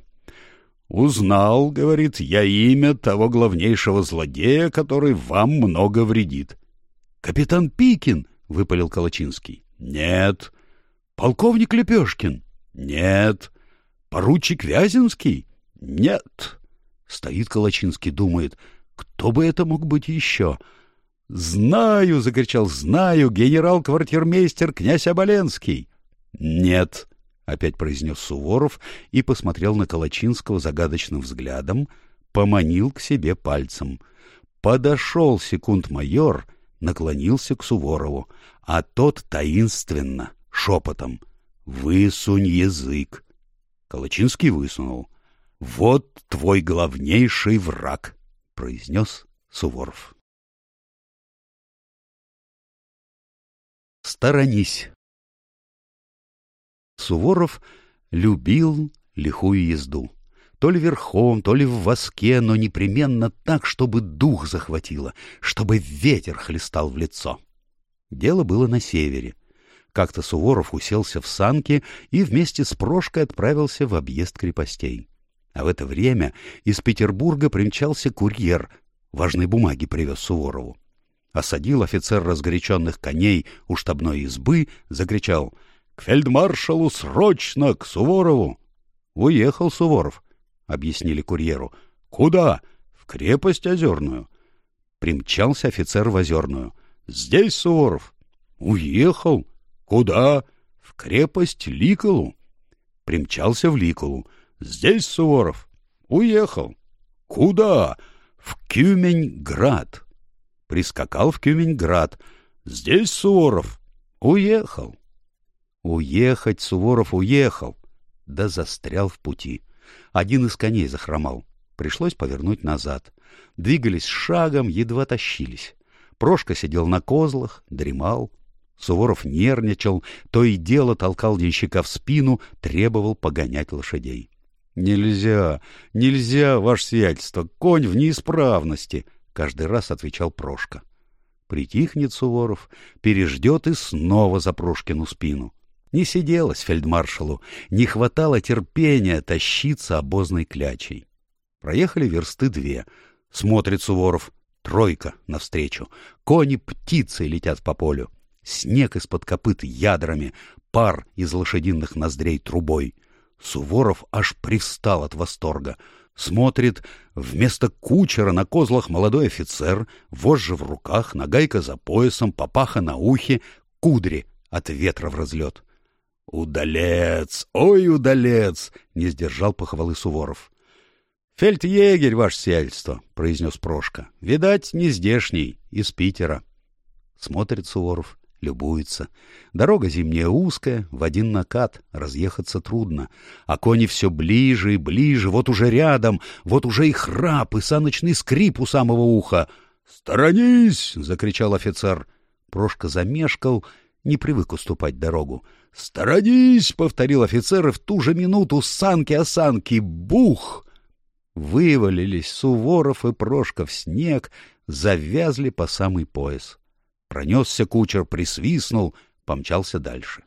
«Узнал, — говорит, — я имя того главнейшего злодея, который вам много вредит». «Капитан Пикин!» — выпалил Колочинский. «Нет». «Полковник Лепешкин?» «Нет». «Поручик Вязинский?» «Нет». Стоит Колочинский, думает, кто бы это мог быть еще? «Знаю!» — закричал. «Знаю! Генерал-квартирмейстер князь Оболенский!» «Нет!» опять произнес Суворов и посмотрел на Калачинского загадочным взглядом, поманил к себе пальцем. Подошел секунд-майор, наклонился к Суворову, а тот таинственно, шепотом, «Высунь язык!» Калачинский высунул. «Вот твой главнейший враг!» — произнес Суворов. Сторонись. Суворов любил лихую езду. То ли верхом, то ли в воске, но непременно так, чтобы дух захватило, чтобы ветер хлестал в лицо. Дело было на севере. Как-то Суворов уселся в санки и вместе с Прошкой отправился в объезд крепостей. А в это время из Петербурга примчался курьер, важные бумаги привез Суворову. Осадил офицер разгоряченных коней у штабной избы, закричал — к фельдмаршалу срочно, к Суворову!» «Уехал Суворов», — объяснили курьеру. «Куда?» «В крепость Озерную». Примчался офицер в Озерную. «Здесь Суворов». «Уехал? Куда?» «В крепость Ликолу». Примчался в Ликолу. «Здесь Суворов». «Уехал». «Куда?» «В Кюмень-Град». Прискакал в Кюмень-Град. «Здесь Суворов». «Уехал». Уехать Суворов уехал, да застрял в пути. Один из коней захромал. Пришлось повернуть назад. Двигались шагом, едва тащились. Прошка сидел на козлах, дремал. Суворов нервничал, то и дело толкал денщика в спину, требовал погонять лошадей. — Нельзя, нельзя, ваше сиятельство, конь в неисправности! — каждый раз отвечал Прошка. Притихнет Суворов, переждет и снова за Прошкину спину. Не сиделось фельдмаршалу, не хватало терпения тащиться обозной клячей. Проехали версты две. Смотрит Суворов. Тройка навстречу. Кони птицей летят по полю. Снег из-под копыт ядрами, пар из лошадиных ноздрей трубой. Суворов аж пристал от восторга. Смотрит, вместо кучера на козлах молодой офицер, вожжи в руках, нагайка за поясом, папаха на ухе, кудри от ветра в разлет. «Удалец! Ой, удалец!» — не сдержал похвалы Суворов. «Фельдъегерь, ваше сельство!» — произнес Прошка. «Видать, не здешний, из Питера». Смотрит Суворов, любуется. Дорога зимняя узкая, в один накат, разъехаться трудно. А кони все ближе и ближе, вот уже рядом, вот уже и храп, и саночный скрип у самого уха. «Сторонись!» — закричал офицер. Прошка замешкал, не привык уступать дорогу. «Сторонись!» — повторил офицер, и в ту же минуту с санки-осанки бух! Вывалились Суворов и Прошка в снег, завязли по самый пояс. Пронесся кучер, присвистнул, помчался дальше.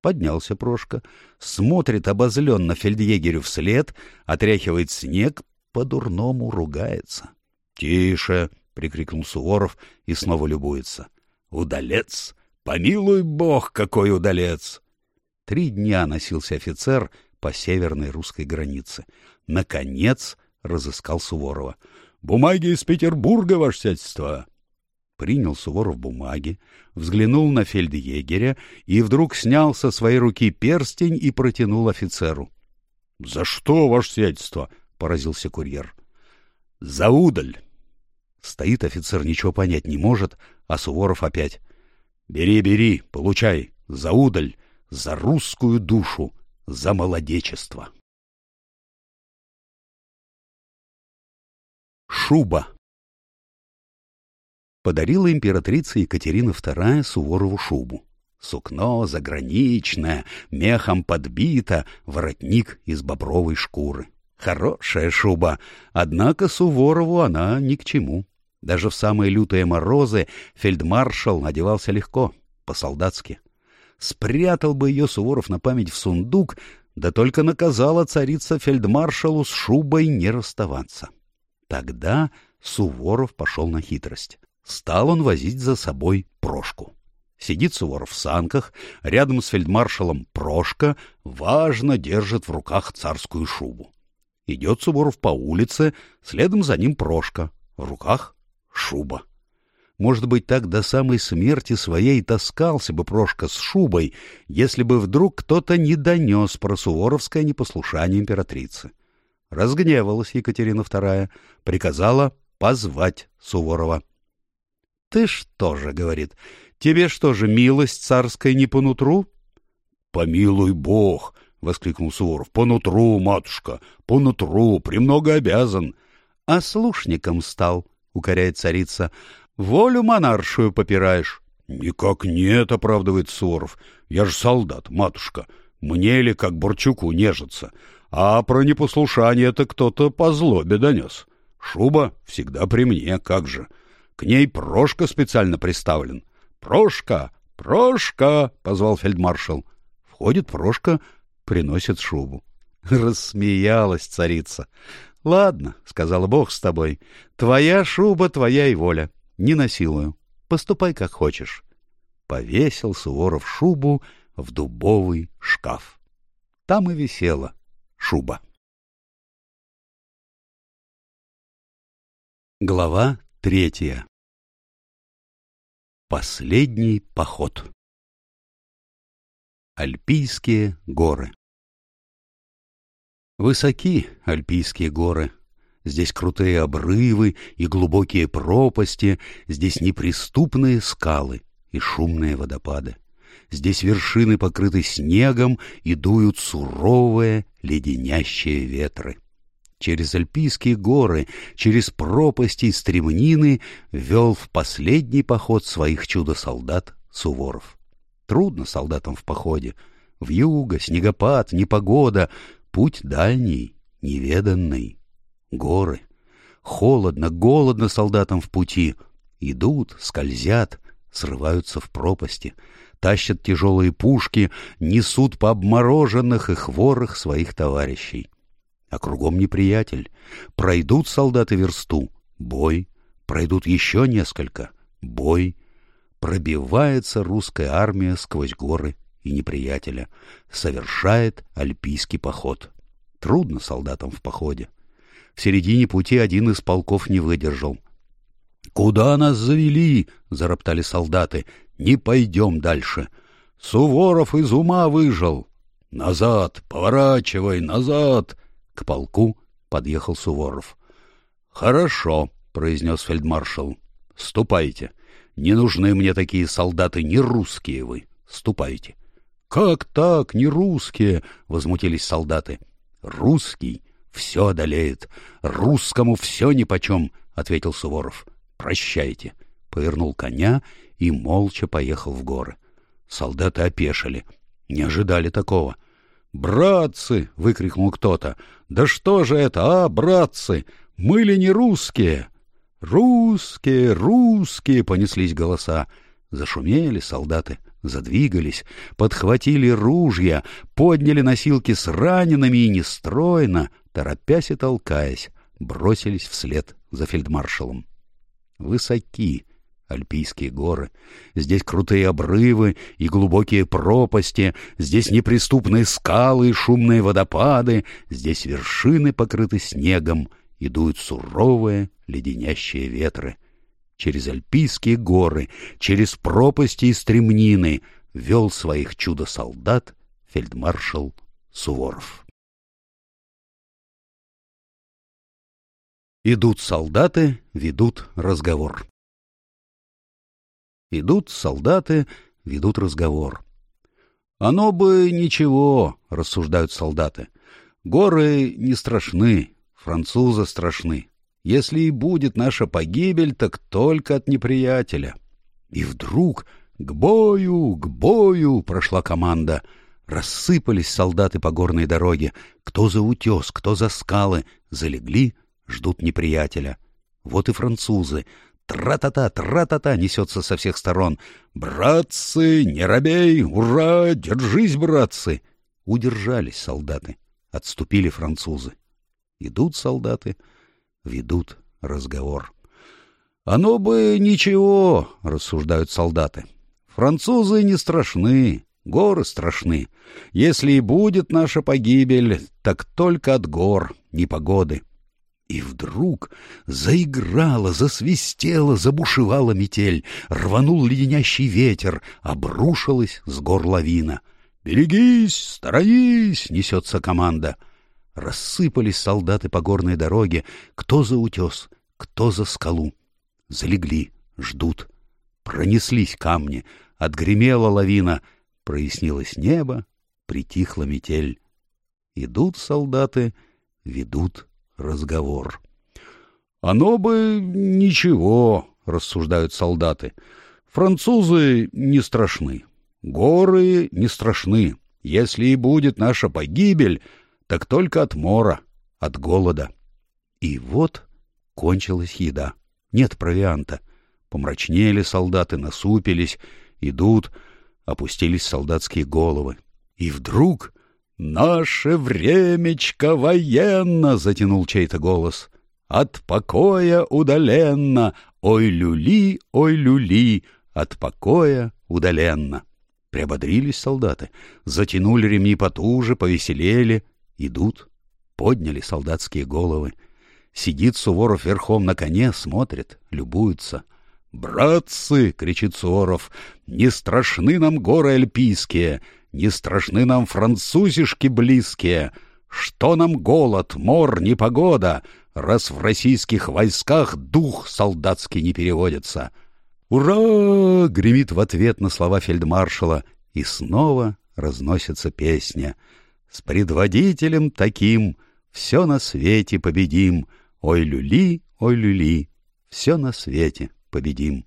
Поднялся Прошка, смотрит обозленно фельдъегерю вслед, отряхивает снег, по-дурному ругается. «Тише!» — прикрикнул Суворов и снова любуется. «Удалец! Помилуй бог, какой удалец! Три дня носился офицер по северной русской границе. Наконец разыскал Суворова. — Бумаги из Петербурга, ваше сядьство! Принял Суворов бумаги, взглянул на фельдъегеря и вдруг снял со своей руки перстень и протянул офицеру. — За что, ваше сядьство? — поразился курьер. — За удаль! Стоит офицер, ничего понять не может, а Суворов опять. Бери, бери, получай, за удаль, за русскую душу, за молодечество. Шуба Подарила императрица Екатерина II Суворову шубу. Сукно заграничное, мехом подбито, воротник из бобровой шкуры. Хорошая шуба, однако Суворову она ни к чему. Даже в самые лютые морозы фельдмаршал одевался легко, по-солдатски. Спрятал бы ее Суворов на память в сундук, да только наказала царица фельдмаршалу с шубой не расставаться. Тогда Суворов пошел на хитрость. Стал он возить за собой Прошку. Сидит Суворов в санках, рядом с фельдмаршалом Прошка важно держит в руках царскую шубу. Идет Суворов по улице, следом за ним Прошка, в руках шуба. Может быть, так до самой смерти своей таскался бы Прошка с шубой, если бы вдруг кто-то не донес про суворовское непослушание императрицы. Разгневалась Екатерина II, приказала позвать Суворова. — Ты что же, — говорит, — тебе что же, милость царская не по нутру? — Помилуй бог! — воскликнул Суворов. — По нутру, матушка, по нутру, премного обязан. — А слушником стал, укоряет царица. «Волю монаршую попираешь». «Никак нет», — оправдывает Суворов. «Я же солдат, матушка. Мне ли, как Борчуку, нежиться? А про непослушание это кто-то по злобе донес. Шуба всегда при мне, как же. К ней Прошка специально приставлен. «Прошка! Прошка!» — позвал фельдмаршал. Входит Прошка, приносит шубу. (laughs) Рассмеялась царица. — Ладно, — сказал Бог с тобой, — твоя шуба, твоя и воля. Не насилую. Поступай, как хочешь. Повесил Суворов шубу в дубовый шкаф. Там и висела шуба. Глава третья Последний поход Альпийские горы Высоки альпийские горы. Здесь крутые обрывы и глубокие пропасти, здесь неприступные скалы и шумные водопады. Здесь вершины покрыты снегом и дуют суровые леденящие ветры. Через альпийские горы, через пропасти и стремнины вел в последний поход своих чудо-солдат Суворов. Трудно солдатам в походе. Вьюга, снегопад, непогода — Путь дальний, неведанный. Горы. Холодно, голодно солдатам в пути. Идут, скользят, срываются в пропасти, тащат тяжелые пушки, несут по обмороженных и хворых своих товарищей. А кругом неприятель. Пройдут солдаты версту — бой. Пройдут еще несколько — бой. Пробивается русская армия сквозь горы и неприятеля, совершает альпийский поход. Трудно солдатам в походе. В середине пути один из полков не выдержал. «Куда нас завели?» — зароптали солдаты. «Не пойдем дальше». «Суворов из ума выжил!» «Назад! Поворачивай! Назад!» К полку подъехал Суворов. «Хорошо», — произнес фельдмаршал. «Ступайте. Не нужны мне такие солдаты, не русские вы. Ступайте. «Как так, не русские?» — возмутились солдаты. «Русский все одолеет. Русскому все нипочем», — ответил Суворов. «Прощайте». Повернул коня и молча поехал в горы. Солдаты опешили. Не ожидали такого. «Братцы!» — выкрикнул кто-то. «Да что же это, а, братцы? Мы ли не русские?» «Русские, русские!» — понеслись голоса. Зашумели солдаты задвигались, подхватили ружья, подняли носилки с ранеными и нестройно, торопясь и толкаясь, бросились вслед за фельдмаршалом. Высоки Альпийские горы. Здесь крутые обрывы и глубокие пропасти, здесь неприступные скалы и шумные водопады, здесь вершины покрыты снегом и дуют суровые леденящие ветры через альпийские горы, через пропасти и стремнины вел своих чудо-солдат фельдмаршал Суворов. Идут солдаты, ведут разговор. Идут солдаты, ведут разговор. «Оно бы ничего», — рассуждают солдаты. «Горы не страшны, французы страшны, если и будет наша погибель, так только от неприятеля. И вдруг «К бою! К бою!» прошла команда. Рассыпались солдаты по горной дороге. Кто за утес, кто за скалы. Залегли, ждут неприятеля. Вот и французы. Тра-та-та, тра-та-та несется со всех сторон. «Братцы, не робей! Ура! Держись, братцы!» Удержались солдаты. Отступили французы. Идут солдаты ведут разговор. «Оно бы ничего», — рассуждают солдаты. «Французы не страшны, горы страшны. Если и будет наша погибель, так только от гор, не погоды». И вдруг заиграла, засвистела, забушевала метель, рванул леденящий ветер, обрушилась с гор лавина. «Берегись, сторонись!» — несется команда. Рассыпались солдаты по горной дороге, кто за утес, кто за скалу. Залегли, ждут. Пронеслись камни, отгремела лавина, прояснилось небо, притихла метель. Идут солдаты, ведут разговор. «Оно бы ничего», — рассуждают солдаты. «Французы не страшны, горы не страшны. Если и будет наша погибель, так только от мора, от голода. И вот кончилась еда. Нет провианта. Помрачнели солдаты, насупились, идут, опустились солдатские головы. И вдруг «Наше времечко военно!» — затянул чей-то голос. «От покоя удаленно! Ой, люли, ой, люли! От покоя удаленно!» Приободрились солдаты, затянули ремни потуже, повеселели, Идут. Подняли солдатские головы. Сидит Суворов верхом на коне, смотрит, любуется. «Братцы!» — кричит Суворов. «Не страшны нам горы альпийские, не страшны нам французишки близкие. Что нам голод, мор, непогода, раз в российских войсках дух солдатский не переводится?» «Ура!» — гремит в ответ на слова фельдмаршала, и снова разносится песня — с предводителем таким все на свете победим. Ой, люли, ой, люли, все на свете победим.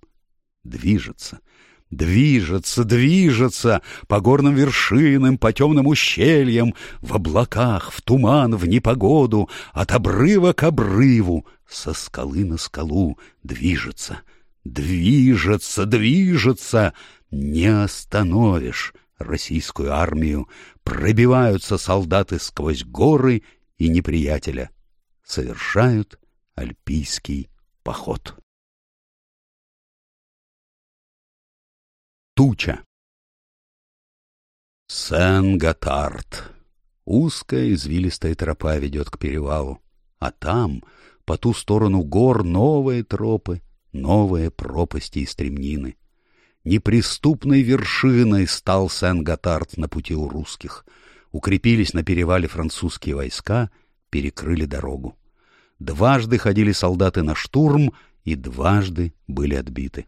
Движется. Движется, движется по горным вершинам, по темным ущельям, в облаках, в туман, в непогоду, от обрыва к обрыву, со скалы на скалу движется, движется, движется, не остановишь, российскую армию, пробиваются солдаты сквозь горы и неприятеля, совершают альпийский поход. Туча Сен-Готард. Узкая извилистая тропа ведет к перевалу, а там, по ту сторону гор, новые тропы, новые пропасти и стремнины. Неприступной вершиной стал Сен-Готард на пути у русских. Укрепились на перевале французские войска, перекрыли дорогу. Дважды ходили солдаты на штурм и дважды были отбиты.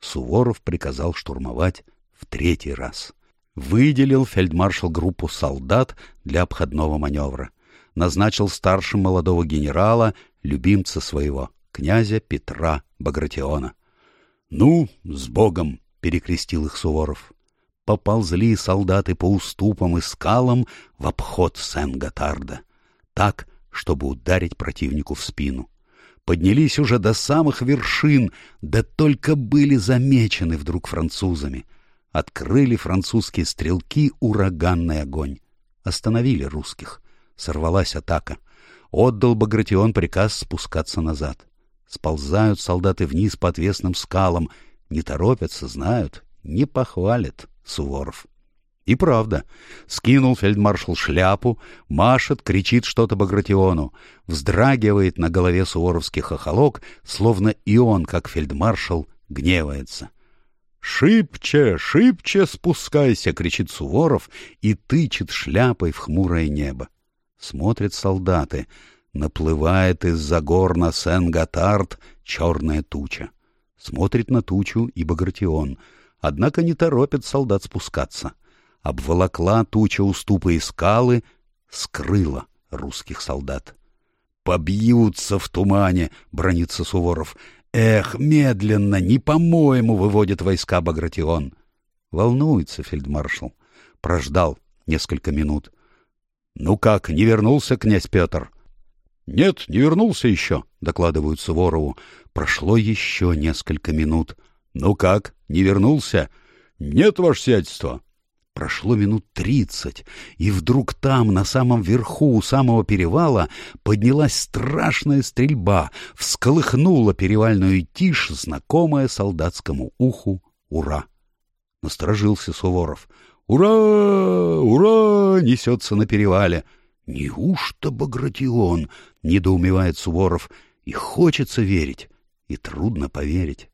Суворов приказал штурмовать в третий раз. Выделил фельдмаршал группу солдат для обходного маневра. Назначил старшим молодого генерала, любимца своего, князя Петра Багратиона. «Ну, с Богом!» — перекрестил их Суворов. Поползли солдаты по уступам и скалам в обход Сен-Готарда. Так, чтобы ударить противнику в спину. Поднялись уже до самых вершин, да только были замечены вдруг французами. Открыли французские стрелки ураганный огонь. Остановили русских. Сорвалась атака. Отдал Багратион приказ спускаться назад. Сползают солдаты вниз по отвесным скалам, не торопятся, знают, не похвалит Суворов. И правда. Скинул фельдмаршал шляпу, машет, кричит что-то Багратиону, вздрагивает на голове суворовский хохолок, словно и он, как фельдмаршал, гневается. «Шибче, шибче спускайся!» — кричит Суворов и тычет шляпой в хмурое небо. Смотрят солдаты. Наплывает из-за гор на Сен-Готард черная туча. Смотрит на тучу и Багратион, однако не торопит солдат спускаться. Обволокла туча уступы и скалы, скрыла русских солдат. «Побьются в тумане!» — бронится Суворов. «Эх, медленно, не по-моему выводит войска Багратион!» Волнуется фельдмаршал. Прождал несколько минут. «Ну как, не вернулся князь Петр?» «Нет, не вернулся еще», — докладывают Суворову. Прошло еще несколько минут. «Ну как, не вернулся?» «Нет, ваше сядьство». Прошло минут тридцать, и вдруг там, на самом верху, у самого перевала, поднялась страшная стрельба, всколыхнула перевальную тишь, знакомая солдатскому уху «Ура!». Насторожился Суворов. «Ура! Ура!» — несется на перевале. «Неужто Багратион?» — недоумевает Суворов. «И хочется верить, и трудно поверить».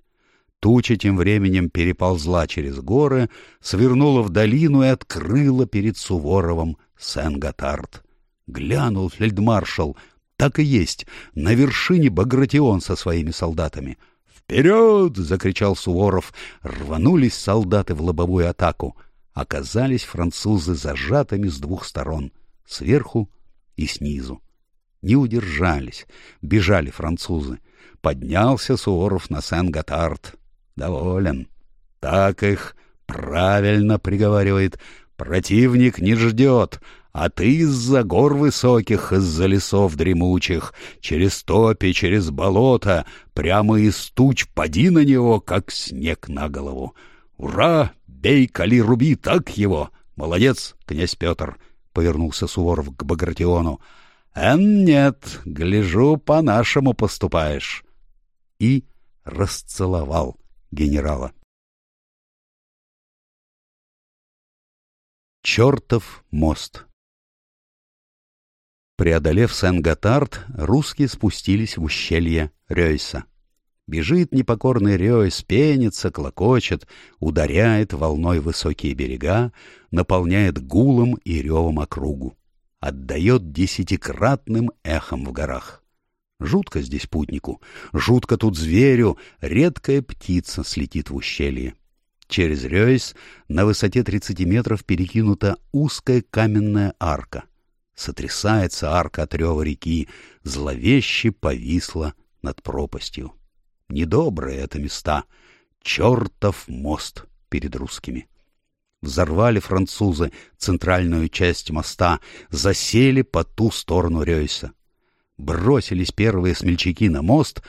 Туча тем временем переползла через горы, свернула в долину и открыла перед Суворовым Сен-Готард. Глянул фельдмаршал. Так и есть, на вершине Багратион со своими солдатами. «Вперед!» — закричал Суворов. Рванулись солдаты в лобовую атаку. Оказались французы зажатыми с двух сторон — сверху и снизу. Не удержались, бежали французы. Поднялся Суворов на Сен-Готард. Доволен. Так их правильно приговаривает. Противник не ждет, а ты из-за гор высоких, из-за лесов дремучих, через топи, через болото, прямо из туч поди на него, как снег на голову. Ура! Бей, кали, руби, так его! Молодец, князь Петр! — повернулся Суворов к Багратиону. «Эн, нет, гляжу, по-нашему поступаешь». И расцеловал генерала. Чертов мост Преодолев Сен-Готард, русские спустились в ущелье Рейса. Бежит непокорный рёсь, пенится, клокочет, ударяет волной высокие берега, наполняет гулом и ревом округу. Отдает десятикратным эхом в горах. Жутко здесь путнику, жутко тут зверю, редкая птица слетит в ущелье. Через рейс на высоте 30 метров перекинута узкая каменная арка. Сотрясается арка от рева реки, зловеще повисла над пропастью. Недобрые это места. Чертов мост перед русскими. Взорвали французы центральную часть моста, засели по ту сторону рейса. Бросились первые смельчаки на мост,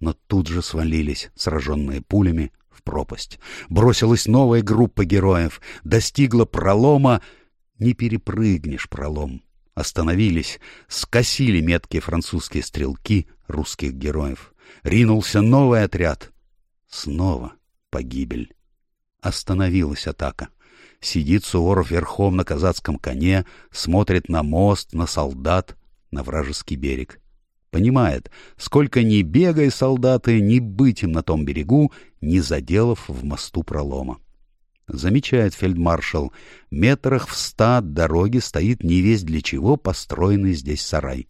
но тут же свалились, сраженные пулями, в пропасть. Бросилась новая группа героев, достигла пролома. Не перепрыгнешь пролом. Остановились, скосили меткие французские стрелки русских героев ринулся новый отряд. Снова погибель. Остановилась атака. Сидит Суворов верхом на казацком коне, смотрит на мост, на солдат, на вражеский берег. Понимает, сколько ни бегай, солдаты, ни быть им на том берегу, не заделав в мосту пролома. Замечает фельдмаршал, метрах в ста от дороги стоит невесть для чего построенный здесь сарай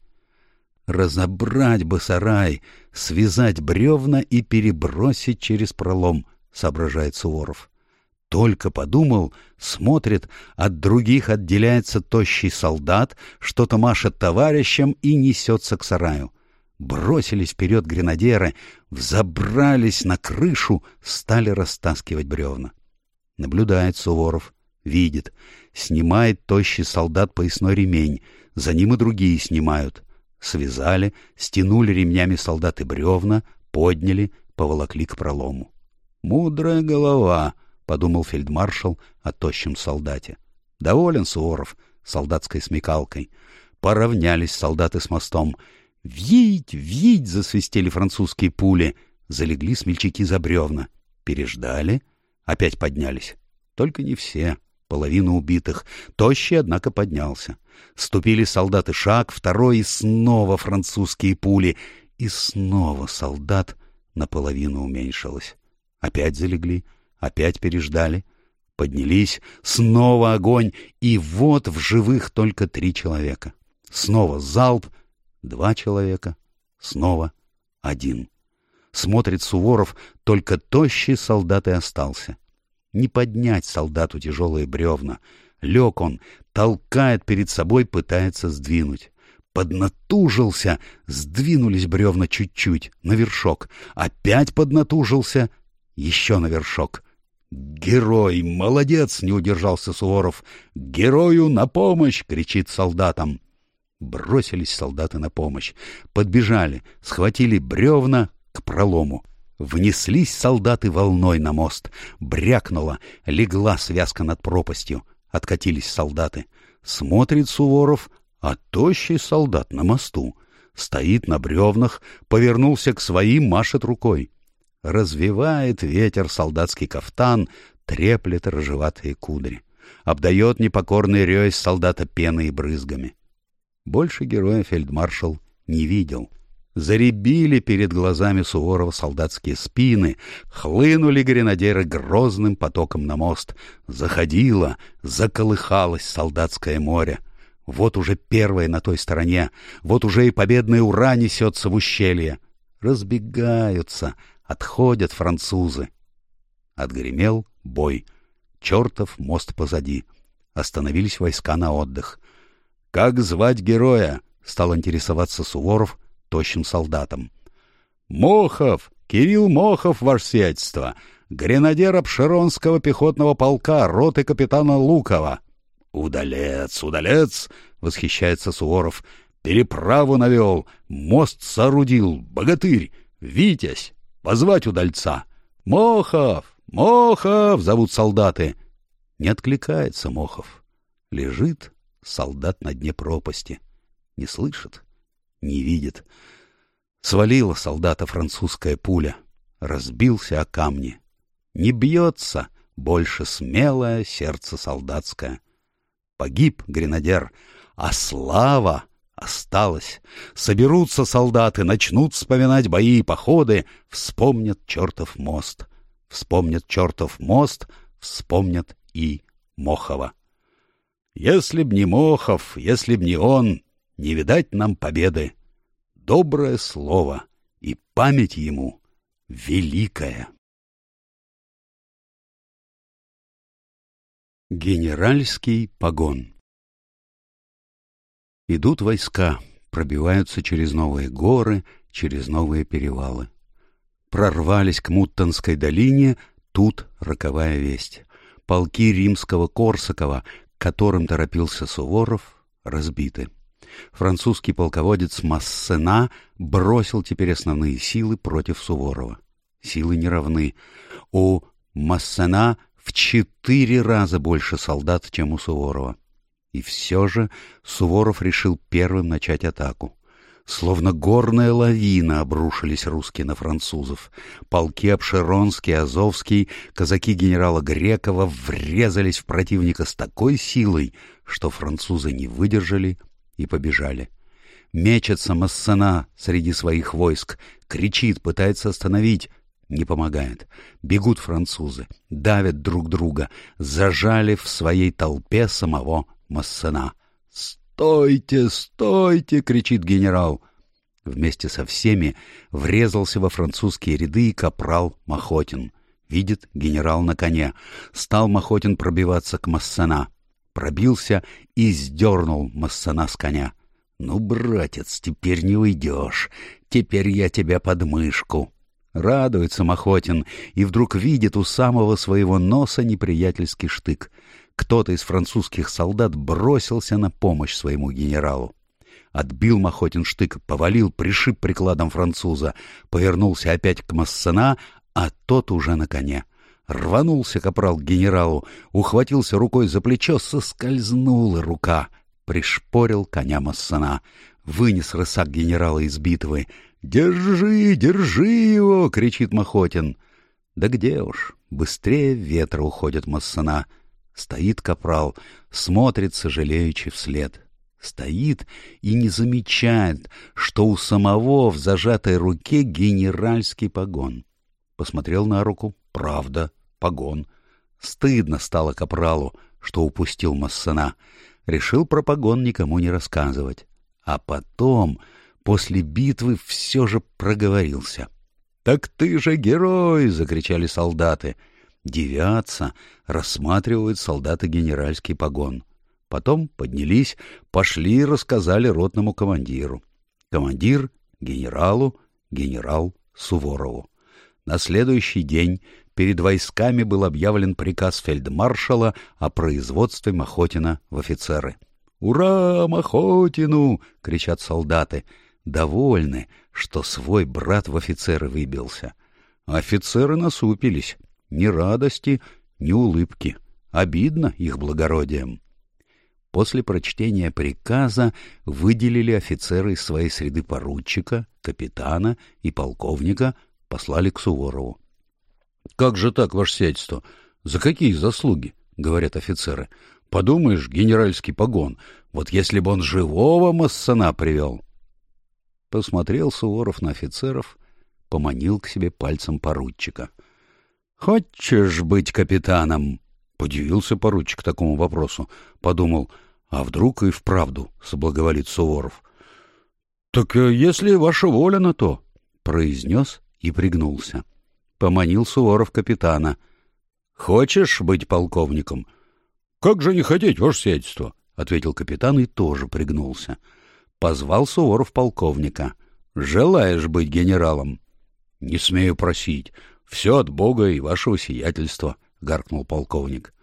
разобрать бы сарай, связать бревна и перебросить через пролом, соображает Суворов. Только подумал, смотрит, от других отделяется тощий солдат, что-то машет товарищем и несется к сараю. Бросились вперед гренадеры, взобрались на крышу, стали растаскивать бревна. Наблюдает Суворов, видит, снимает тощий солдат поясной ремень, за ним и другие снимают — связали, стянули ремнями солдаты бревна, подняли, поволокли к пролому. «Мудрая голова», — подумал фельдмаршал о тощем солдате. «Доволен Суворов солдатской смекалкой». Поравнялись солдаты с мостом. «Вьить, вьить!» — засвистели французские пули. Залегли смельчаки за бревна. Переждали, опять поднялись. Только не все, половина убитых. Тощий, однако, поднялся. Ступили солдаты шаг, второй и снова французские пули. И снова солдат наполовину уменьшилось. Опять залегли, опять переждали. Поднялись, снова огонь, и вот в живых только три человека. Снова залп, два человека, снова один. Смотрит Суворов, только тощий солдат и остался. Не поднять солдату тяжелые бревна — Лег он, толкает перед собой, пытается сдвинуть. Поднатужился, сдвинулись бревна чуть-чуть, на вершок. Опять поднатужился, еще на вершок. «Герой! Молодец!» — не удержался Суворов. «Герою на помощь!» — кричит солдатам. Бросились солдаты на помощь. Подбежали, схватили бревна к пролому. Внеслись солдаты волной на мост. Брякнула, легла связка над пропастью. Откатились солдаты. Смотрит Суворов, а тощий солдат на мосту. Стоит на бревнах, повернулся к своим, машет рукой. Развивает ветер солдатский кафтан, треплет рыжеватые кудри. Обдает непокорный рёсь солдата пеной и брызгами. Больше героя фельдмаршал не видел — заребили перед глазами Суворова солдатские спины, хлынули гренадеры грозным потоком на мост. Заходило, заколыхалось солдатское море. Вот уже первое на той стороне, вот уже и победное ура несется в ущелье. Разбегаются, отходят французы. Отгремел бой. Чертов мост позади. Остановились войска на отдых. «Как звать героя?» — стал интересоваться Суворов, тощим солдатом. «Мохов! Кирилл Мохов, ваше сиятельство! Гренадер Обширонского пехотного полка, роты капитана Лукова!» «Удалец, удалец!» — восхищается Суворов. «Переправу навел, мост соорудил, богатырь! Витязь! Позвать удальца!» «Мохов! Мохов!» — зовут солдаты. Не откликается Мохов. Лежит солдат на дне пропасти. Не слышит не видит. Свалила солдата французская пуля, разбился о камни. Не бьется больше смелое сердце солдатское. Погиб гренадер, а слава осталась. Соберутся солдаты, начнут вспоминать бои и походы, вспомнят чертов мост. Вспомнят чертов мост, вспомнят и Мохова. Если б не Мохов, если б не он, не видать нам победы. Доброе слово и память ему великая. Генеральский погон Идут войска, пробиваются через новые горы, через новые перевалы. Прорвались к Муттонской долине, тут роковая весть. Полки римского Корсакова, к которым торопился Суворов, разбиты. Французский полководец Массена бросил теперь основные силы против Суворова. Силы не равны. У Массена в четыре раза больше солдат, чем у Суворова. И все же Суворов решил первым начать атаку. Словно горная лавина обрушились русские на французов. Полки Обширонский, Азовский, казаки генерала Грекова врезались в противника с такой силой, что французы не выдержали, и побежали. Мечется Массана среди своих войск, кричит, пытается остановить, не помогает. Бегут французы, давят друг друга, зажали в своей толпе самого Массана. «Стойте, стойте!» — кричит генерал. Вместе со всеми врезался во французские ряды и капрал Мохотин. Видит генерал на коне. Стал Мохотин пробиваться к Массана пробился и сдернул Массана с коня. «Ну, братец, теперь не уйдешь. Теперь я тебя под мышку». Радуется Мохотин и вдруг видит у самого своего носа неприятельский штык. Кто-то из французских солдат бросился на помощь своему генералу. Отбил Мохотин штык, повалил, пришиб прикладом француза, повернулся опять к Массана, а тот уже на коне. — рванулся капрал к генералу, ухватился рукой за плечо, соскользнула рука, пришпорил коня Массана, вынес рысак генерала из битвы. «Держи, держи его!» — кричит Мохотин. «Да где уж!» Быстрее ветра уходит Массана. Стоит капрал, смотрит сожалеючи вслед. Стоит и не замечает, что у самого в зажатой руке генеральский погон. Посмотрел на руку, правда, погон. Стыдно стало Капралу, что упустил Массена. Решил про погон никому не рассказывать. А потом, после битвы, все же проговорился. «Так ты же герой!» — закричали солдаты. Девятся, рассматривают солдаты генеральский погон. Потом поднялись, пошли и рассказали ротному командиру. Командир — генералу, генерал — Суворову. На следующий день перед войсками был объявлен приказ фельдмаршала о производстве Махотина в офицеры. «Ура, Махотину! — кричат солдаты. Довольны, что свой брат в офицеры выбился. Офицеры насупились. Ни радости, ни улыбки. Обидно их благородием. После прочтения приказа выделили офицеры из своей среды поручика, капитана и полковника, послали к Суворову. «Как же так, ваше сядьство? За какие заслуги?» — говорят офицеры. «Подумаешь, генеральский погон. Вот если бы он живого массана привел!» Посмотрел Суворов на офицеров, поманил к себе пальцем поручика. «Хочешь быть капитаном?» Подивился поручик такому вопросу. Подумал, а вдруг и вправду соблаговолит Суворов. «Так э, если ваша воля на то», — произнес и пригнулся. Поманил Суворов капитана. «Хочешь быть полковником?» «Как же не хотеть, ваше сиятельство? — ответил капитан и тоже пригнулся. Позвал Суворов полковника. «Желаешь быть генералом?» «Не смею просить. Все от Бога и вашего сиятельства», — гаркнул полковник.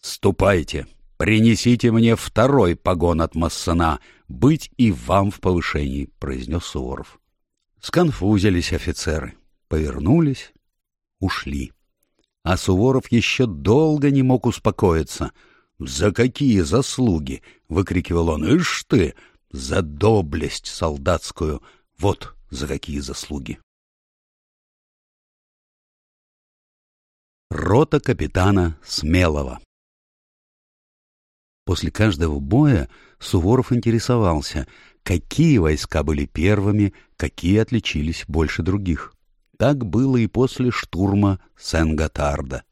«Ступайте, принесите мне второй погон от Массана. Быть и вам в повышении», — произнес Суворов. Сконфузились офицеры повернулись, ушли. А Суворов еще долго не мог успокоиться. «За какие заслуги?» — выкрикивал он. «Ишь ты! За доблесть солдатскую! Вот за какие заслуги!» Рота капитана Смелого После каждого боя Суворов интересовался, какие войска были первыми, какие отличились больше других. Так было и после штурма Сен-Готарда.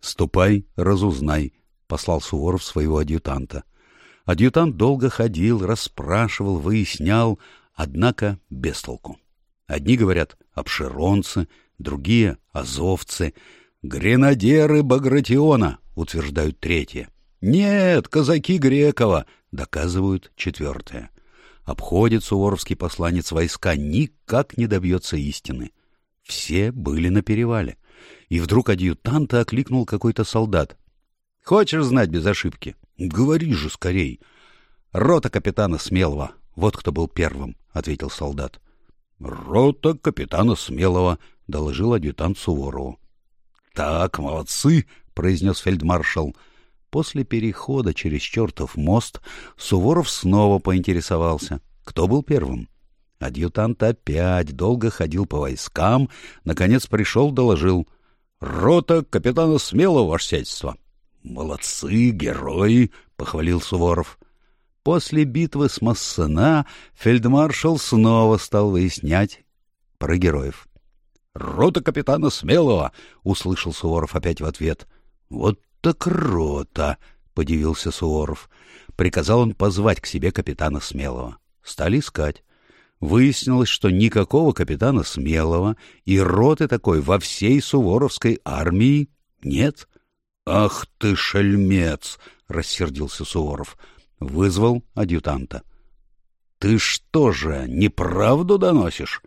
«Ступай, разузнай», — послал Суворов своего адъютанта. Адъютант долго ходил, расспрашивал, выяснял, однако без толку. Одни говорят «обширонцы», другие — «азовцы», «гренадеры Багратиона», — утверждают третье. «Нет, казаки Грекова», — доказывают четвертое. Обходит суворовский посланец войска, никак не добьется истины. Все были на перевале. И вдруг адъютанта окликнул какой-то солдат. — Хочешь знать без ошибки? — Говори же скорей. — Рота капитана Смелого. Вот кто был первым, — ответил солдат. — Рота капитана Смелого, — доложил адъютант Суворову. — Так, молодцы, — произнес фельдмаршал. После перехода через чертов мост Суворов снова поинтересовался, кто был первым. Адъютант опять долго ходил по войскам, наконец пришел, доложил. «Рота капитана Смелого, ваше сельство!» «Молодцы, герои!» — похвалил Суворов. После битвы с Массена фельдмаршал снова стал выяснять про героев. «Рота капитана Смелого!» — услышал Суворов опять в ответ. «Вот так рота!» — подивился Суворов. Приказал он позвать к себе капитана Смелого. Стали искать выяснилось, что никакого капитана Смелого и роты такой во всей суворовской армии нет. «Ах ты, шельмец!» — рассердился Суворов. Вызвал адъютанта. «Ты что же, неправду доносишь?»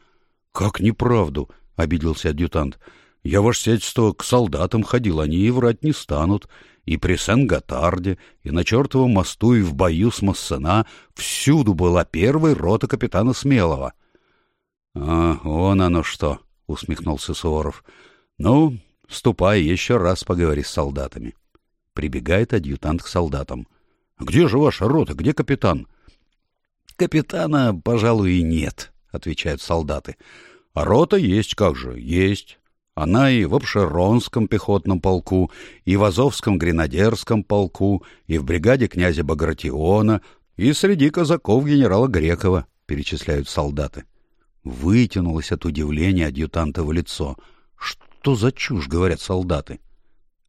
«Как неправду?» — обиделся адъютант. «Я, ваше сельство, к солдатам ходил, они и врать не станут и при Сен-Готарде, и на чертовом мосту, и в бою с Массена, всюду была первая рота капитана Смелого. — А, вон оно что, — усмехнулся Суворов. — Ну, ступай, еще раз поговори с солдатами. Прибегает адъютант к солдатам. — Где же ваша рота, где капитан? — Капитана, пожалуй, и нет, — отвечают солдаты. — А рота есть, как же, есть. Она и в Обширонском пехотном полку, и в Азовском гренадерском полку, и в бригаде князя Багратиона, и среди казаков генерала Грекова, перечисляют солдаты. Вытянулось от удивления адъютантово лицо. Что за чушь, говорят солдаты?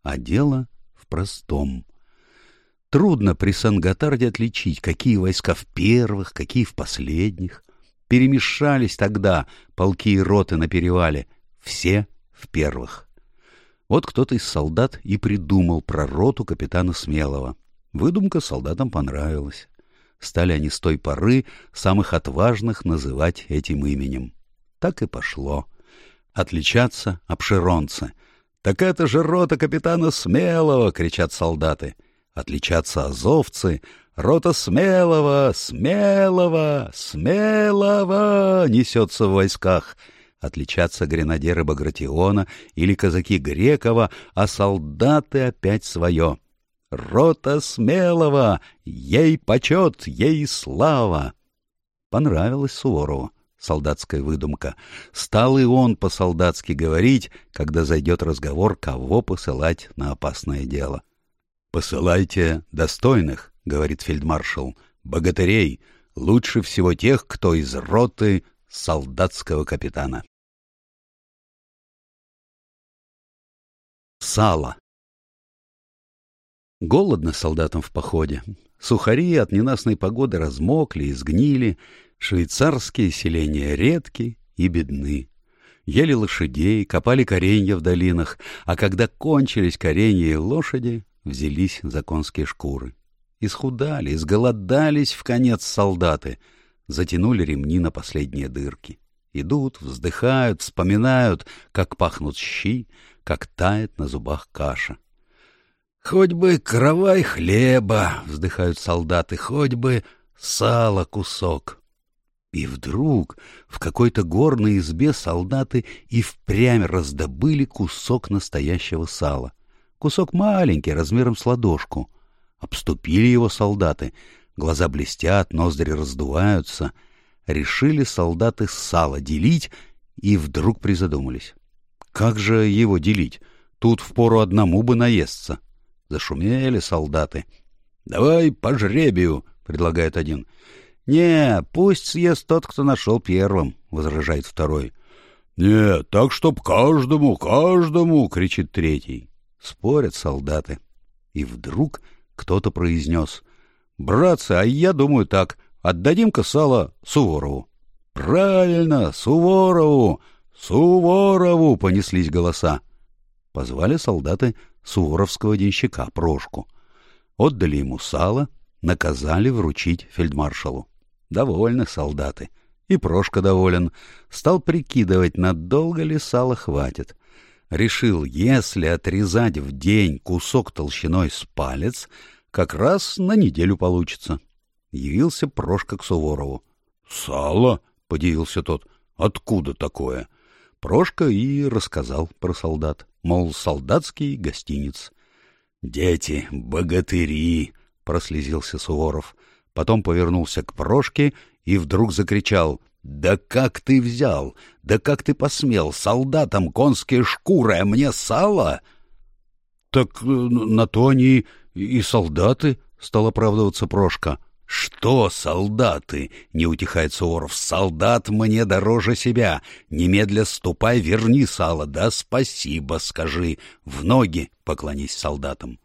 А дело в простом. Трудно при Сангатарде отличить, какие войска в первых, какие в последних. Перемешались тогда полки и роты на перевале. Все — в-первых. Вот кто-то из солдат и придумал про роту капитана Смелого. Выдумка солдатам понравилась. Стали они с той поры самых отважных называть этим именем. Так и пошло. Отличаться обширонцы. «Так это же рота капитана Смелого!» — кричат солдаты. Отличаться азовцы. «Рота Смелого! Смелого! Смелого!» — несется в войсках — отличаться гренадеры Багратиона или казаки Грекова, а солдаты опять свое. «Рота смелого! Ей почет, ей слава!» Понравилась Суворову солдатская выдумка. Стал и он по-солдатски говорить, когда зайдет разговор, кого посылать на опасное дело. «Посылайте достойных», — говорит фельдмаршал, — «богатырей, лучше всего тех, кто из роты солдатского капитана. Сало. Голодно солдатам в походе. Сухари от ненастной погоды размокли и сгнили, швейцарские селения редки и бедны. Ели лошадей, копали коренья в долинах, а когда кончились коренья и лошади, взялись за конские шкуры. Исхудали, изголодались в конец солдаты — затянули ремни на последние дырки. Идут, вздыхают, вспоминают, как пахнут щи, как тает на зубах каша. «Хоть бы кровай хлеба!» — вздыхают солдаты. «Хоть бы сало кусок!» И вдруг в какой-то горной избе солдаты и впрямь раздобыли кусок настоящего сала. Кусок маленький, размером с ладошку. Обступили его солдаты — глаза блестят, ноздри раздуваются. Решили солдаты сало делить и вдруг призадумались. Как же его делить? Тут впору одному бы наесться. Зашумели солдаты. — Давай по жребию, — предлагает один. — Не, пусть съест тот, кто нашел первым, — возражает второй. — Не, так чтоб каждому, каждому, — кричит третий. Спорят солдаты. И вдруг кто-то произнес — «Братцы, а я думаю так. Отдадим-ка сало Суворову». «Правильно, Суворову! Суворову!» — понеслись голоса. Позвали солдаты суворовского денщика Прошку. Отдали ему сало, наказали вручить фельдмаршалу. Довольны солдаты. И Прошка доволен. Стал прикидывать, надолго ли сало хватит. Решил, если отрезать в день кусок толщиной с палец, как раз на неделю получится. Явился Прошка к Суворову. — Сало? — подивился тот. — Откуда такое? Прошка и рассказал про солдат. Мол, солдатский гостиниц. — Дети, богатыри! — прослезился Суворов. Потом повернулся к Прошке и вдруг закричал. — «Да как ты взял? Да как ты посмел? Солдатам конские шкуры, а мне сало?» «Так э, на то они «И солдаты?» — стал оправдываться Прошка. «Что солдаты?» — не утихает Суворов. «Солдат мне дороже себя. Немедля ступай, верни сало. Да спасибо скажи. В ноги поклонись солдатам».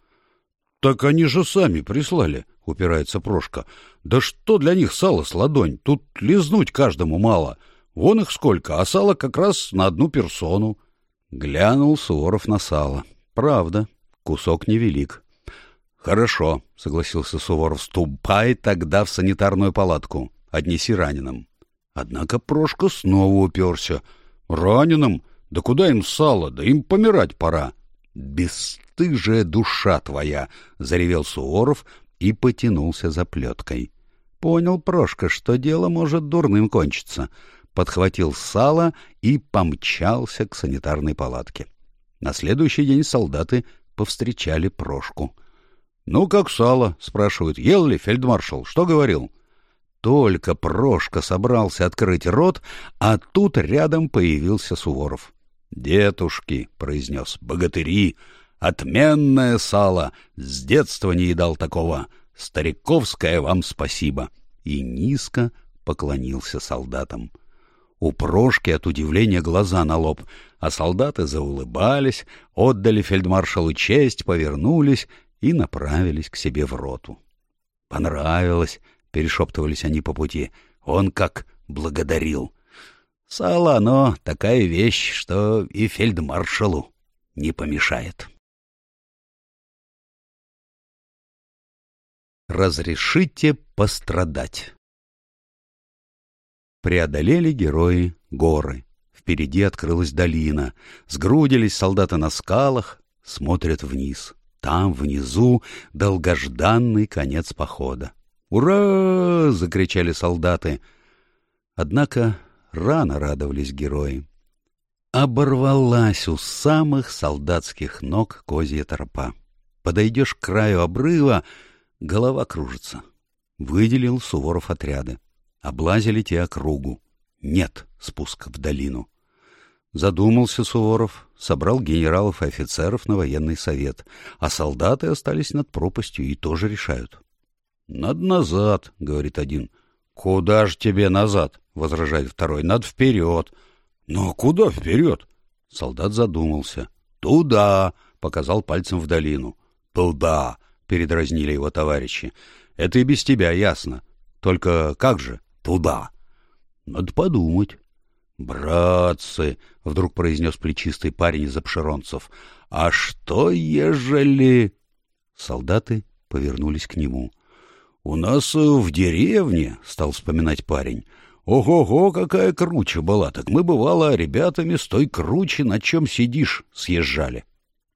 «Так они же сами прислали», — упирается Прошка. «Да что для них сало с ладонь? Тут лизнуть каждому мало. Вон их сколько, а сало как раз на одну персону». Глянул Суворов на сало. «Правда, кусок невелик. «Хорошо», — согласился Суворов, — «ступай тогда в санитарную палатку. Отнеси раненым». Однако Прошка снова уперся. «Раненым? Да куда им сало? Да им помирать пора». «Бесстыжая душа твоя!» — заревел Суворов и потянулся за плеткой. Понял Прошка, что дело может дурным кончиться. Подхватил сало и помчался к санитарной палатке. На следующий день солдаты повстречали Прошку — «Ну, как сало?» — спрашивают. «Ел ли, фельдмаршал? Что говорил?» Только Прошка собрался открыть рот, а тут рядом появился Суворов. «Детушки», — произнес, — «богатыри! Отменное сало! С детства не едал такого! Стариковское вам спасибо!» И низко поклонился солдатам. У Прошки от удивления глаза на лоб, а солдаты заулыбались, отдали фельдмаршалу честь, повернулись и направились к себе в роту. «Понравилось!» — перешептывались они по пути. «Он как благодарил!» «Сало но такая вещь, что и фельдмаршалу не помешает!» Разрешите пострадать. Преодолели герои горы. Впереди открылась долина. Сгрудились солдаты на скалах, смотрят вниз. Там, внизу, долгожданный конец похода. «Ура!» — закричали солдаты. Однако рано радовались герои. Оборвалась у самых солдатских ног козья тропа. Подойдешь к краю обрыва — голова кружится. Выделил Суворов отряды. Облазили те округу. Нет спуска в долину. Задумался Суворов, собрал генералов и офицеров на военный совет, а солдаты остались над пропастью и тоже решают. — Над назад, — говорит один. — Куда ж тебе назад? — возражает второй. — Над вперед. — Но куда вперед? Солдат задумался. — Туда, — показал пальцем в долину. — Туда, — передразнили его товарищи. — Это и без тебя ясно. Только как же туда? — Надо подумать. «Братцы!» — вдруг произнес плечистый парень из обширонцев. «А что, ежели...» Солдаты повернулись к нему. «У нас э, в деревне», — стал вспоминать парень, — «ого-го, какая круче была! Так мы, бывало, ребятами с той круче, на чем сидишь, съезжали».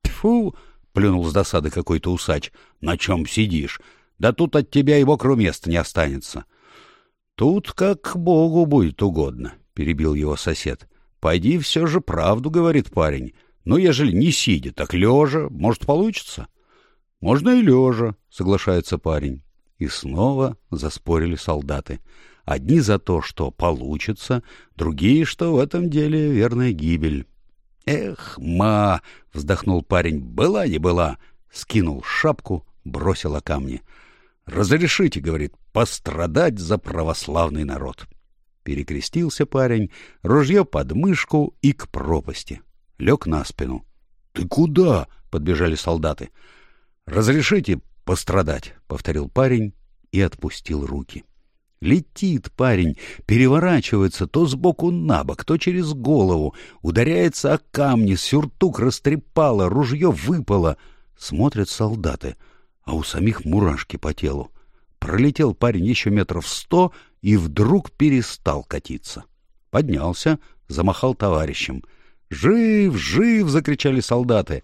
«Тьфу!» — плюнул с досады какой-то усач. «На чем сидишь? Да тут от тебя и мокрого места не останется». «Тут как Богу будет угодно» перебил его сосед. «Пойди все же правду, — говорит парень. Но ежели не сидя, так лежа, может, получится?» «Можно и лежа», — соглашается парень. И снова заспорили солдаты. Одни за то, что получится, другие, что в этом деле верная гибель. «Эх, ма!» — вздохнул парень. «Была не была!» — скинул шапку, бросила камни. «Разрешите, — говорит, — пострадать за православный народ». Перекрестился парень, ружье под мышку и к пропасти. Лег на спину. — Ты куда? — подбежали солдаты. — Разрешите пострадать, — повторил парень и отпустил руки. Летит парень, переворачивается то сбоку на бок, то через голову, ударяется о камни, сюртук растрепало, ружье выпало. Смотрят солдаты, а у самих мурашки по телу. Пролетел парень еще метров сто и вдруг перестал катиться. Поднялся, замахал товарищем. «Жив, жив!» — закричали солдаты.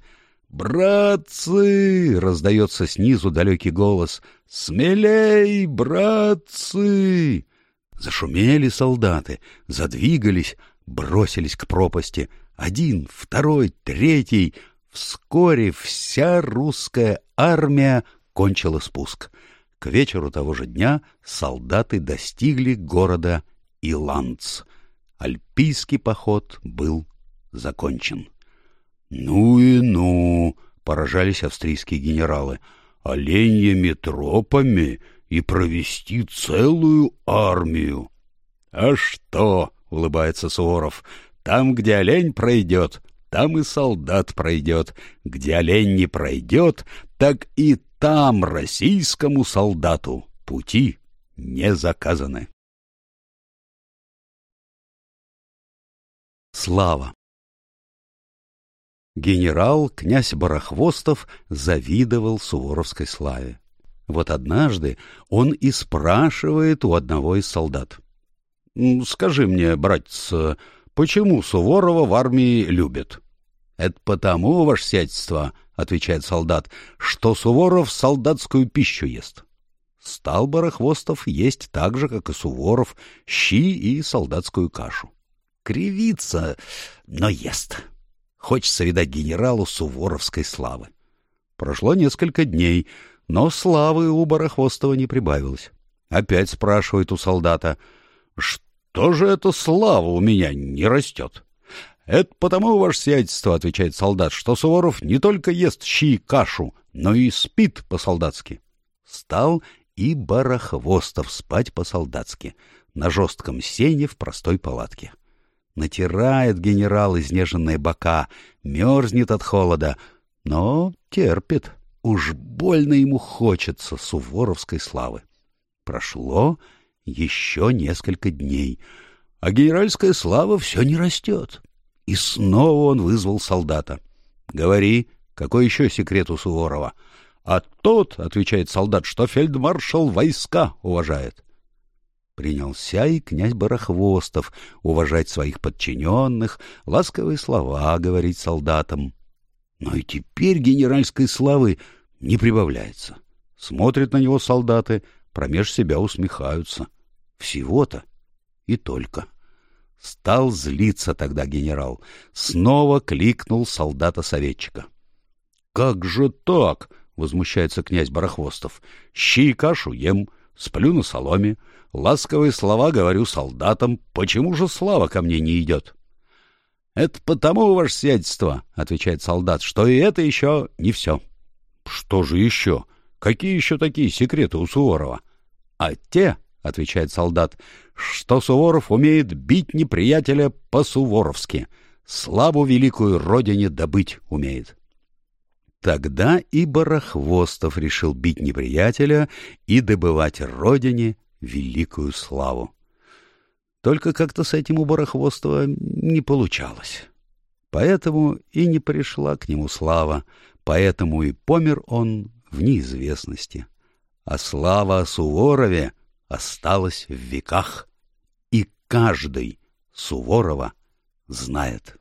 «Братцы!» — раздается снизу далекий голос. «Смелей, братцы!» Зашумели солдаты, задвигались, бросились к пропасти. Один, второй, третий. Вскоре вся русская армия кончила спуск. К вечеру того же дня солдаты достигли города Иланц. Альпийский поход был закончен. «Ну и ну!» — поражались австрийские генералы. «Оленьями тропами и провести целую армию!» «А что?» — улыбается Суворов. «Там, где олень пройдет, там и солдат пройдет. Где олень не пройдет, так и там российскому солдату пути не заказаны. Слава Генерал, князь Барахвостов, завидовал суворовской славе. Вот однажды он и спрашивает у одного из солдат. «Скажи мне, братец, почему Суворова в армии любят?» Это потому, ваше сядьство, отвечает солдат, что Суворов солдатскую пищу ест. Стал Барахвостов есть так же, как и Суворов, щи и солдатскую кашу. Кривится, но ест. Хочется, видать, генералу суворовской славы. Прошло несколько дней, но славы у Барахвостова не прибавилось. Опять спрашивает у солдата, что же эта слава у меня не растет? «Это потому, ваше сиятельство», — отвечает солдат, — «что Суворов не только ест щи и кашу, но и спит по-солдатски». Стал и Барахвостов спать по-солдатски, на жестком сене в простой палатке. Натирает генерал изнеженные бока, мерзнет от холода, но терпит. Уж больно ему хочется суворовской славы. Прошло еще несколько дней, а генеральская слава все не растет и снова он вызвал солдата. «Говори, какой еще секрет у Суворова?» «А тот, — отвечает солдат, — что фельдмаршал войска уважает». Принялся и князь Барахвостов уважать своих подчиненных, ласковые слова говорить солдатам. Но и теперь генеральской славы не прибавляется. Смотрят на него солдаты, промеж себя усмехаются. Всего-то и только. Стал злиться тогда генерал. Снова кликнул солдата-советчика. — Как же так? — возмущается князь Барахвостов. — Щи и кашу ем, сплю на соломе. Ласковые слова говорю солдатам. Почему же слава ко мне не идет? — Это потому, ваше сядьство, — отвечает солдат, — что и это еще не все. — Что же еще? Какие еще такие секреты у Суворова? — А те, — отвечает солдат, — что Суворов умеет бить неприятеля по-суворовски, славу великую родине добыть умеет. Тогда и Барахвостов решил бить неприятеля и добывать родине великую славу. Только как-то с этим у Барахвостова не получалось. Поэтому и не пришла к нему слава, поэтому и помер он в неизвестности. А слава о Суворове — осталось в веках, и каждый Суворова знает.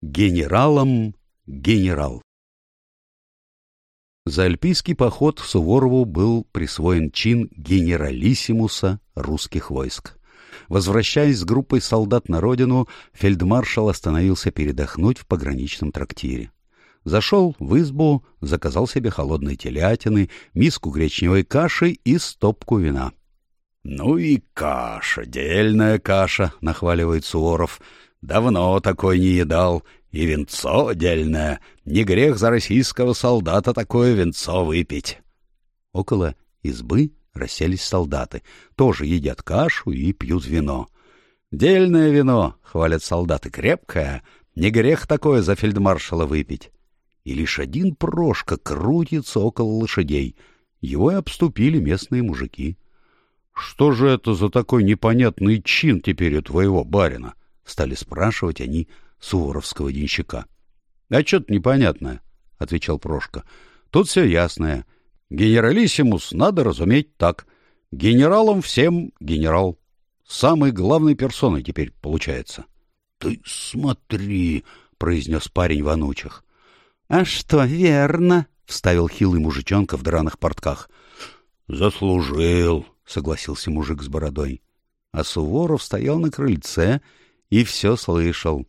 Генералом генерал За альпийский поход Суворову был присвоен чин генералиссимуса русских войск. Возвращаясь с группой солдат на родину, фельдмаршал остановился передохнуть в пограничном трактире. Зашел в избу, заказал себе холодной телятины, миску гречневой каши и стопку вина. — Ну и каша, дельная каша, — нахваливает Суворов. — Давно такой не едал. И венцо дельное. Не грех за российского солдата такое венцо выпить. Около избы расселись солдаты. Тоже едят кашу и пьют вино. — Дельное вино, — хвалят солдаты, — крепкое. Не грех такое за фельдмаршала выпить и лишь один Прошка крутится около лошадей. Его и обступили местные мужики. — Что же это за такой непонятный чин теперь у твоего барина? — стали спрашивать они суворовского денщика. — А что-то непонятное, — отвечал Прошка. — Тут все ясное. Генералиссимус надо разуметь так. Генералом всем генерал. Самой главной персоной теперь получается. — Ты смотри, — произнес парень в анучах. А что, верно, вставил хилый мужичонка в драных портках. Заслужил, согласился мужик с бородой. А Суворов стоял на крыльце и все слышал.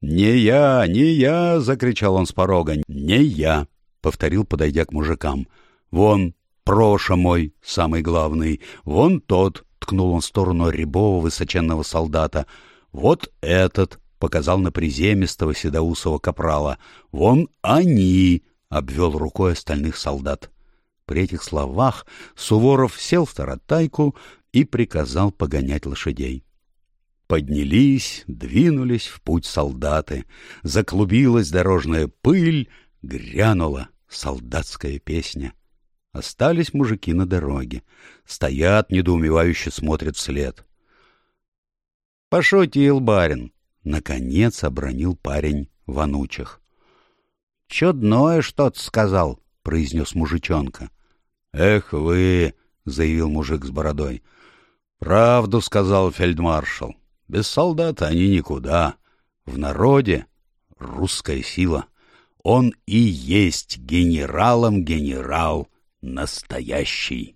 «Не я, не я!» — закричал он с порога. «Не я!» — повторил, подойдя к мужикам. «Вон, Проша мой, самый главный! Вон тот!» — ткнул он в сторону рябого высоченного солдата. «Вот этот!» — показал на приземистого седоусого капрала. «Вон они!» — обвел рукой остальных солдат. При этих словах Суворов сел в таратайку и приказал погонять лошадей. Поднялись, двинулись в путь солдаты. Заклубилась дорожная пыль, грянула солдатская песня. Остались мужики на дороге. Стоят, недоумевающе смотрят вслед. — Пошутил барин, Наконец обронил парень Ванучих. — Чудное что-то сказал, — произнес мужичонка. — Эх вы, — заявил мужик с бородой. — Правду сказал фельдмаршал. Без солдат они никуда. В народе русская сила. Он и есть генералом генерал настоящий.